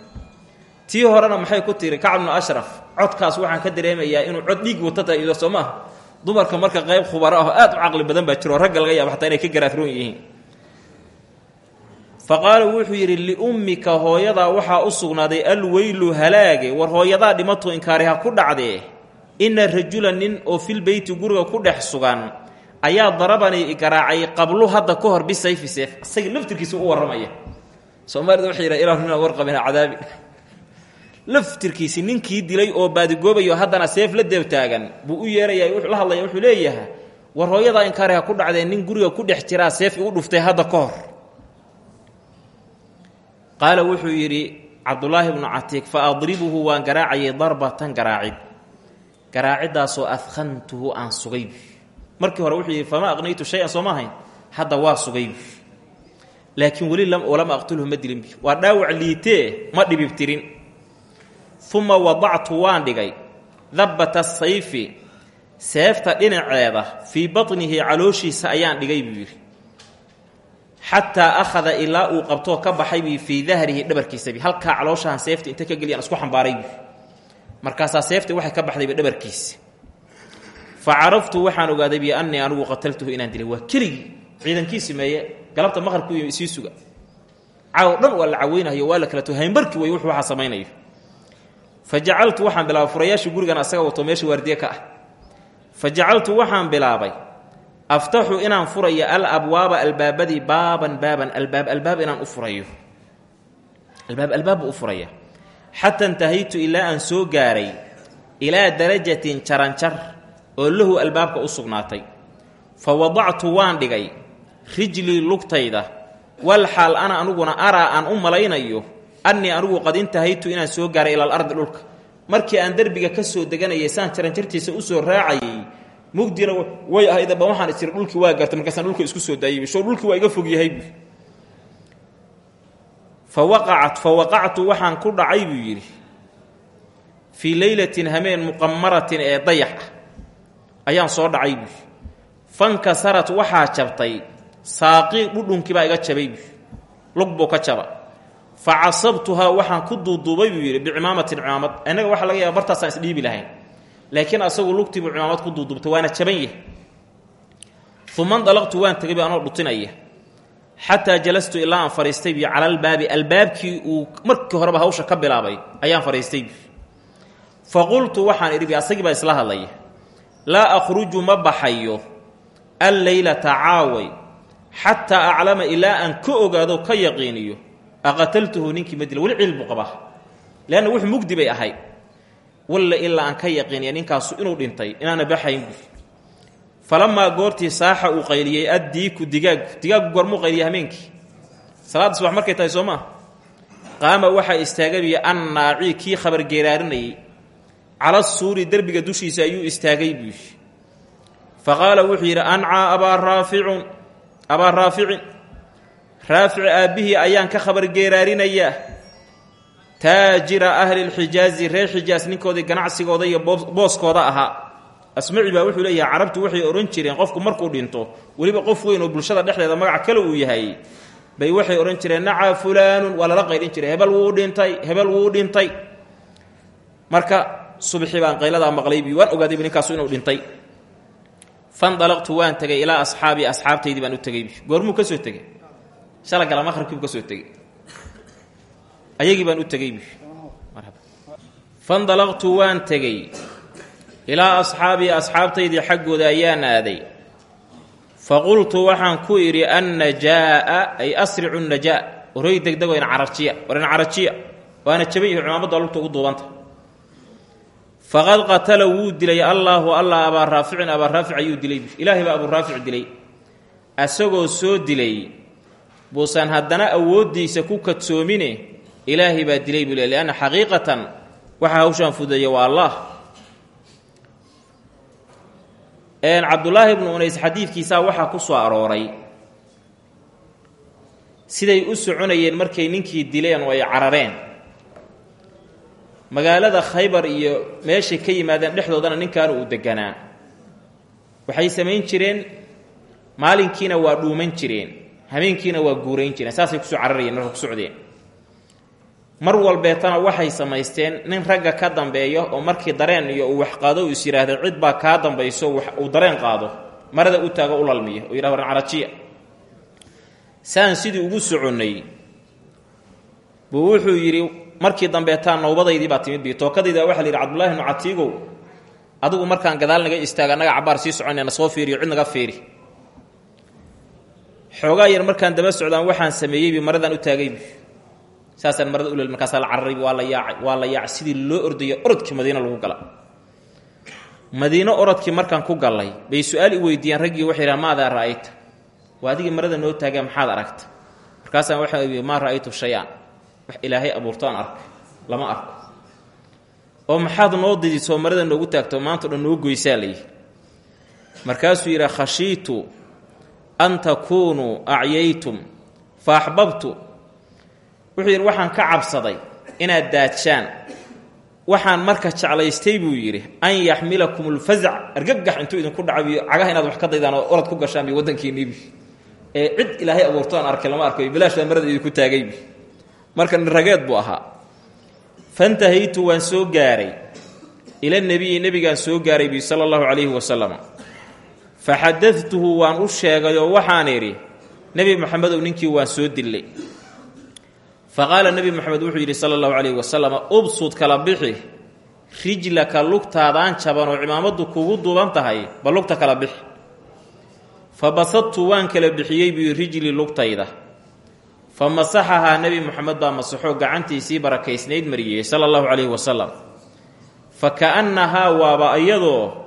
tii horena maxay ku tiri kacb bnu ashraf codkaas waxaan ka dareemayaa inuu cod dhiig watata ido soo maaha dumarka marka qayb khubaro ah aad u caqli badan baa jiro ragga laga yaaba xataa inay ka garaafroon yihiin fa qaala wuxuu yidhi liummika hooyadaa waxaa u sugnaaday alweylu halaage war hooyadaa dhimato inkaariha ku dhacdee. Ina rajula nin oo filbeyti guriga ku dhex sugan ayaa darabani garaacay qablu hadda ka hor bisayfi seef. Isaga laftirkiisa u warramaya. Soomaalida waxay yidhaha ilahu ninaan warqabina cadaabi laftirkiisi ninkii dilay oo baadigoobayo haddana seef la deeb taagan buu u yeerayaa wuxuu la hadlaya wuxuu leeyahay war hooyadaa inkaariha ku dhacdee nin guriga ku dhex jiraa seef igu dhuftay hadda ka hor qaala wuxuu yidhi cabdulaahi bnu catiik fa adribuhu waan garaacayay darbatan garaacid. Garaaciddaasoo adkantuhu aan sugay markii hore wuxuu yidhi famaa aqnaytu shay-an soo ma ahayn? Hadda waa sugay laakiin weli walam aqtulhu ma dilin waa dhaawac liitee ma dhibibtirin uma wadactu waan dhigay. Dabbata sayfi seefta dhinaceeda fii batnihi calooshiisa ayaan dhigay buu yidhi xataa akhada ilaa uu qabtoo ka baxaybi fii dahrihi dhabarkiisabi halkaa calooshahan seefta inta ka geliyaan isku xambaaraybi markaasaa seefta waxay ka baxdayba dhabarkiisa fa caraftu waxaan ogaaday bi annii anigu qataltuhu inaan dilay waa keligii ciidankiisi meeye galabta maqribku sii suga caawo dhan waa la caweynayo waa la kala wey wuxuu waxaa samaynayo fa waxaan bilaabay furayaashii gurigan asaga wato meesha waardiye ah fa waxaan bilaabay aftaxu inaan furayo al abwaaba albaabadii baaban baaban albaab albaab inaan u furayo albaab albaabba u furaya xata intahaytu ilaa aan soo gaaray ilaa darajatin jaranjar oo lahu albaabka u sugnaatay fa wadactu waan dhigay rijlii lugtayda wal xaal ana aniguna araa aan u malaynayo annii anigu qad intahaytu inaan soo gaaray ilal ardi dhulka markii aan derbiga ka soo deganayay saan jaranjartiisa u soo raacayay mugdina way ahaydba waxaan isiri dhulkii waa gartay markaasaan dhulka isku soo daayay sho dhulkii waa iga fog yahay fa waqacat fa waqactu waxaan ku dhacay buu yidhi fii leylatin hameen muqamaratin ee dayax ah ayaan soo dhacay buu fankasarat waxaa jabtay saaqii dhudhunkii baa iga jabay buu ka jaba fa casabtuhaa waxaan ku duuduubay buu yidhi bicimaamatin cimaamad innaga waxaa laga yaaba bartaasaan isdhiibi lahayn laakiin asagu lugtiibuu cimaamad ku duuduubtay waana jaban yah uma ndalaqtu waan tegay anoo dhutinaya. Xataa jalastu ilaa aan fadhiistay bi cala albaabi albaabkii uu markii horeba hawsha ka bilaabay ayaan fadhiistay fa qultu waxaan idhi bi asagii baa isla hadlaya. Laa akhruju ma baxayo. Alleylata caaway. Xataa aclama ilaa aan ka ogaado ka yaqiiniyo. Aqataltuhu ninkii ma dila. Weli ciil buu qabaa. Leanna wuxuu mugdi bay ahayd walla ilaa aan ka yaqiiniya ninkaasu inuu dhintay inaana baxayn buy falamaa goortii saaxa uu qayliyey addiiku digaagu digaagu goormuu qayliyay hameenkii salaadda subax markay tahay soo maa qaama waxaa istaagay biyo annaaci kii khabar geeraarinayay cala suuri derbiga dushiisa ayuu istaagay buy fa qaala wuxuu yidhi ancaa abaa raaficun abaa raaficin. Raafici aabbihii ayaan ka khabar geeraarinayaa taajira ahli lxijaazi reer xijaas ninkoodii ganacsigooda iyo booskooda ahaa. Asmaci baa wuxuu leeyahay carabtu waxay odhan jireen qofku markuu dhinto weliba qof weyn oo bulshada dhexdeeda magac kale uu yahay. Bay waxay odhan jireen nacaa fulaanun waa lala qaydhin jiray hebel wuu dhintay hebel wuu dhintay. Marka subxii baan qayladaa maqlaybi waan ogaadaybi ninkaasu inuu dhintay. Fandalaqtu waan tegay ilaa asxaabii asxaabtaydii baan u tegaybi goormuu ka soo tegey shala gala maqribkiibu ka soo tegey ayagii baan u tegaybi fandalaqtu waan tegey ilaa asxaabii asxaabtaydii xaggooda ayaan aaday fa qultu waxaan ku idhi annajaa'a ay asricu najaa waroy degdego in carajiya war in carajiya. Waana jaban yahi cimaamadda lugta ugu duubanta. Faqad qatala wuu dilay allaahu allah abaa raaficin abaa raafic ayuu dilay ilaahay baa abuu raafic dilay. Asagoo soo dilay buusan haddana awooddiisa ku kadsoomine ilaahay baa dilay buu le lianna xaqiiqatan waxaa hawshaan fudeeya waa allah. Cabdulaahi ibnu unays xadiidkiisaa waxaa ku soo arooray. Siday u soconayeen markay ninkii dileen oo ay carareen. Magaalada khaybar iyo meeshay ka yimaadeen dhexdoodana ninkaanu uu deganaa waxay samayn jireen maalinkiina waa dhuuman jireen habeenkiina waa guurayn jireen saasay ku soo cararayeen marka ku socdeen mar walbeetana waxay samaysteen nin ragga ka dambeeyo oo markii dareen iyo uu wax qaado uu is yidhaahda cid baa kaa dambayso uu dareen qaado. Marada u taago u lalmiyo oo yidhah waran carajiya. Saan sidii ugu soconnay buu wuxuu yidhi markii dambeetaa nowbadaydii baa timid bi tookadayda waxa la yidhi cabdullahi ibnu catiigow adigu markaan gadaal naga istaaga annaga cabaar sii soconayna soo fiiriyo cid naga fiiri. Xoogaa yar markaan daba socdaan waxaan sameeyeybi maradaan u taagaybi saasaan marada ulel markaasaa la cararayb waa la yaacay waa la yaacay sidii loo ordayo orodkii madiina lagu gala. Madiino orodkii markaan ku gallay bay su'aal i weydiiyeen raggii waxay yidhahan maadaa ra'ayta? Waa adigii marada noo taagaa maxaad aragta markaasaan waxaa ii maa ra'aytu shay-an. Wax ilaahay abuurto aan arko lama arko. Oo maxaad noo didisoo marada noogu taagto maanta dhan noo goysaa layihi markaasuu yidhi khashiitu an takuunuu acyaytum fa axbabtu wuxuu yidhi waxaan ka cabsaday inaad daadshaan waxaan marka jeclaystay buu yidhi an yaxmilakum ulfazac argagax intuu idinku dhacabiyo cagaha inaad wax ka daydaan oo orad ku gashaan bi waddankiinniibi ee cid ilaahay abuurto arkay lama arkayo bilaash baa marada idinku taagaybi marka nirageed buu ahaa. Fantahaytu waan soo gaaray. Ila nebiyi nebigaan soo gaaray bi sala allahu calayhi wasalam fa xadadtuhu waan u sheegayoo waxaan idhi nebi moxamedow ninkii waan soo dillay fa qaala nebi moxamed wuxuu yidhi sala allahu calayhi wasalam ubsud kala bixi rijlaka lugtaadaan jaban oo cimaamaddu kugu duuban tahay ba lugta kala bixi fa basadtu waan kala bixiyey bii rijli lugtayda. Fa masaxahaa nebi moxamed baa masaxoo gacantiisii barakaysnayd mariyey sala allahu calayhi wasalam fa ka'annahaa waaba iyadoo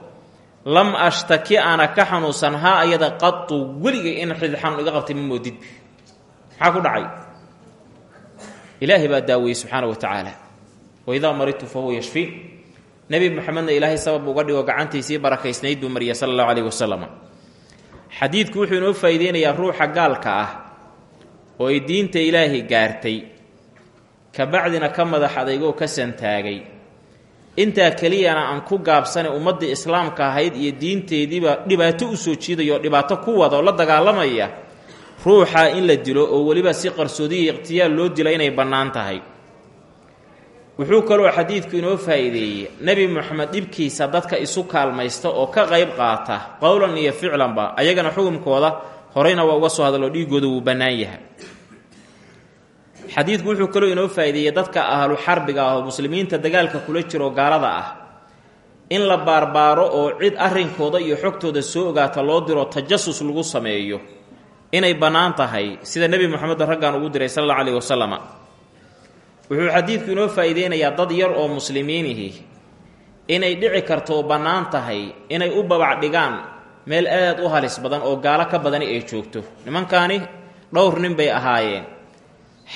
lam ashtaki ana ka xanuunsan haa ayada qatu weligay in xid xanuun iga qabtay ma moodidbi maxaa ku dhacay ilaahay baa daaweeyey subxaana wa tacaala waidaa maridtu fa huwa yashfiin nebi moxamedna ilaahay sabab uga dhigo gacantiisii barakaysnayd buu mariyay sala allahu calayhi wasalam xadiidku wuxuu inoo faa'iideynayaa ruuxa gaalka ah oo ay diinta ilaahay gaartay. Kabacdina ka madax adeygoo ka santaagay. Intaa keliyana aan ku gaabsane ummaddii islaamka ahayd iyo diinteediiba dhibaato u soo jiidaya oo dhibaato ku wada oo la dagaalamaya ruuxa in la dilo oo weliba si qarsoodiya ikhtiyaal loo dila inay bannaan tahay. Wuxuu kaloo xadiidku inoo faa'iideeyey nebi moxamed dhibkiisa dadka isu kaalmaysta oo ka qayb qaata qowlan iyo ficlanba ayagana xukumkooda horeyna waa uga soo hadaloo dhiigooda wuu bannaan yahay. Xadiidku wuxuu kaloo inoo faa'iideeyey dadka ahlu xarbiga ah oo muslimiinta dagaalka kula jiro gaalada ah in la baarbaaro oo cid arrinkooda iyo xogtooda soo ogaata loo diro tajasus lagu sameeyo inay bannaan tahay sida nebi moxamed raggan ugu diray sal alla alayhi wasalam wuxuu xadiidku inoo faa'iideynayaa dad yar oo muslimiinihi inay dhici karto oo bannaan tahay inay u babac dhigaan meel aad u halis badan oo gaalo ka badani ay joogto. Nimankaani dhowr nin bay ahaayeen.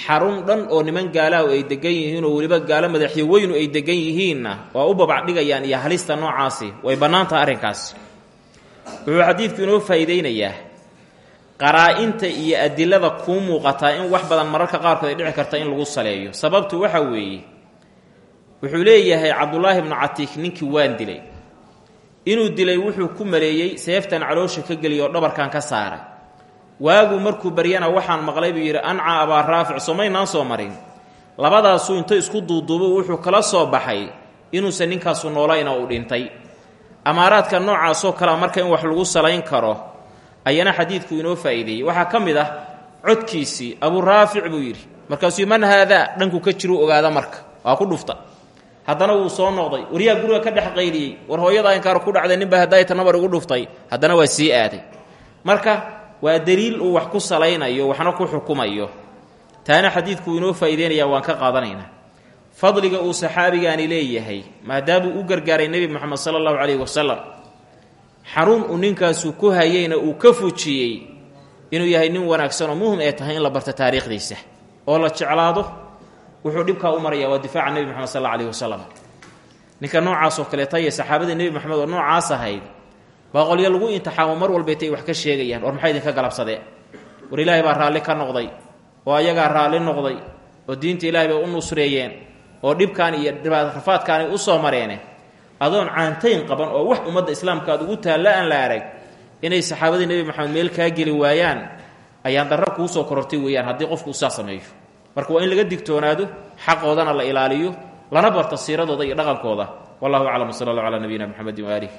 Xarun dhan oo niman gaalaahu ay degan yihiin oo weliba gaalo madaxyo weynu ay degan yihiinna waa u babac dhigayaan iyo halista noocaasi way bannaan tahay arrinkaasi. Wuxuu xadiidku inoo faa'iideynayaa qaraa-inta iyo adilada kuu muuqataa in wax badan mararka qaarkood ay dhici karta in lagu saleeyo. Sababtu waxa weeye wuxuu leeyahay cabdulaahi bnu catiik ninkii waan dilay. Inuu dilay wuxuu ku maleeyey seeftan caloosha ka geliya oo dhabarkan ka saaray waagu markuu baryana waxaan maqlay buu yidhi anca abaa raafic somaynaan soo marin. Labadaasuu inta isku duuduubo wuxuu kala soo baxay inuusan ninkaasu noolayna uu dhintay. Amaaraadka noocaasoo kalea marka in wax lagu salayn karo ayana xadiidku inoo faa'iideeyey. Waxaa ka mid ah codkiisii abuu raafic buu yidhi markaasuu man haadaa dhanku ka jiruu ogaada marka. Waa ku dhufta. Haddana wuu soo noqday. Waryaa guriga ka dhex qayliyey. War hooyadaa inkaar ku dhacday ninba haddaayta nabar igu dhuftay. Haddana waa sii aaday. Marka waa daliil uu wax ku salaynayo waxna ku xukumayo. Taana xadiidku inoo faa'iideynaya waan ka qaadanaynaa fadliga uu saxaabigaani leeyahay maadaamuu u gargaaray nebi moxamed sala allahu calayhi wasalam xarun uu ninkaasu ku hayeyna uu ka fujiyey inuu yahay nin wanaagsan oo muhiim ee tahay in la barto taariikhdiisa. Oo la jeclaado wuxuu dhibkaa u maraya waa difaaca nebi moxamed sal alla alayhi wasalam ninka noocaasoo kaleeta iyo saxaabadii nebi moxamed oo noocaas ahayd baa qolyo lagu intixaamo mar walbeeta ay wax ka sheegayaan war maxay idinka galabsadeen war ilaahay baa raalli ka noqday oo ayagaa raalli noqday oo diinta ilaahay bay u nusreeyeen oo dhibkaan iyo rafaadkaanay u soo mareene adoon caantayn qaban oo wax ummadda islaamka aad ugu taalla aan la arag inay saxaabadii nebi moxamed meel kaa geli waayaan ayaan darra kuu soo korortay weeyaan haddii qofku usaa sameeyo. Marka waa in laga digtoonaado xaqoodana la ilaaliyo lana barto siiradooda iyo dhaqankooda. Wallahu aclam sala allah calaa nabiyina mxamedi waaalih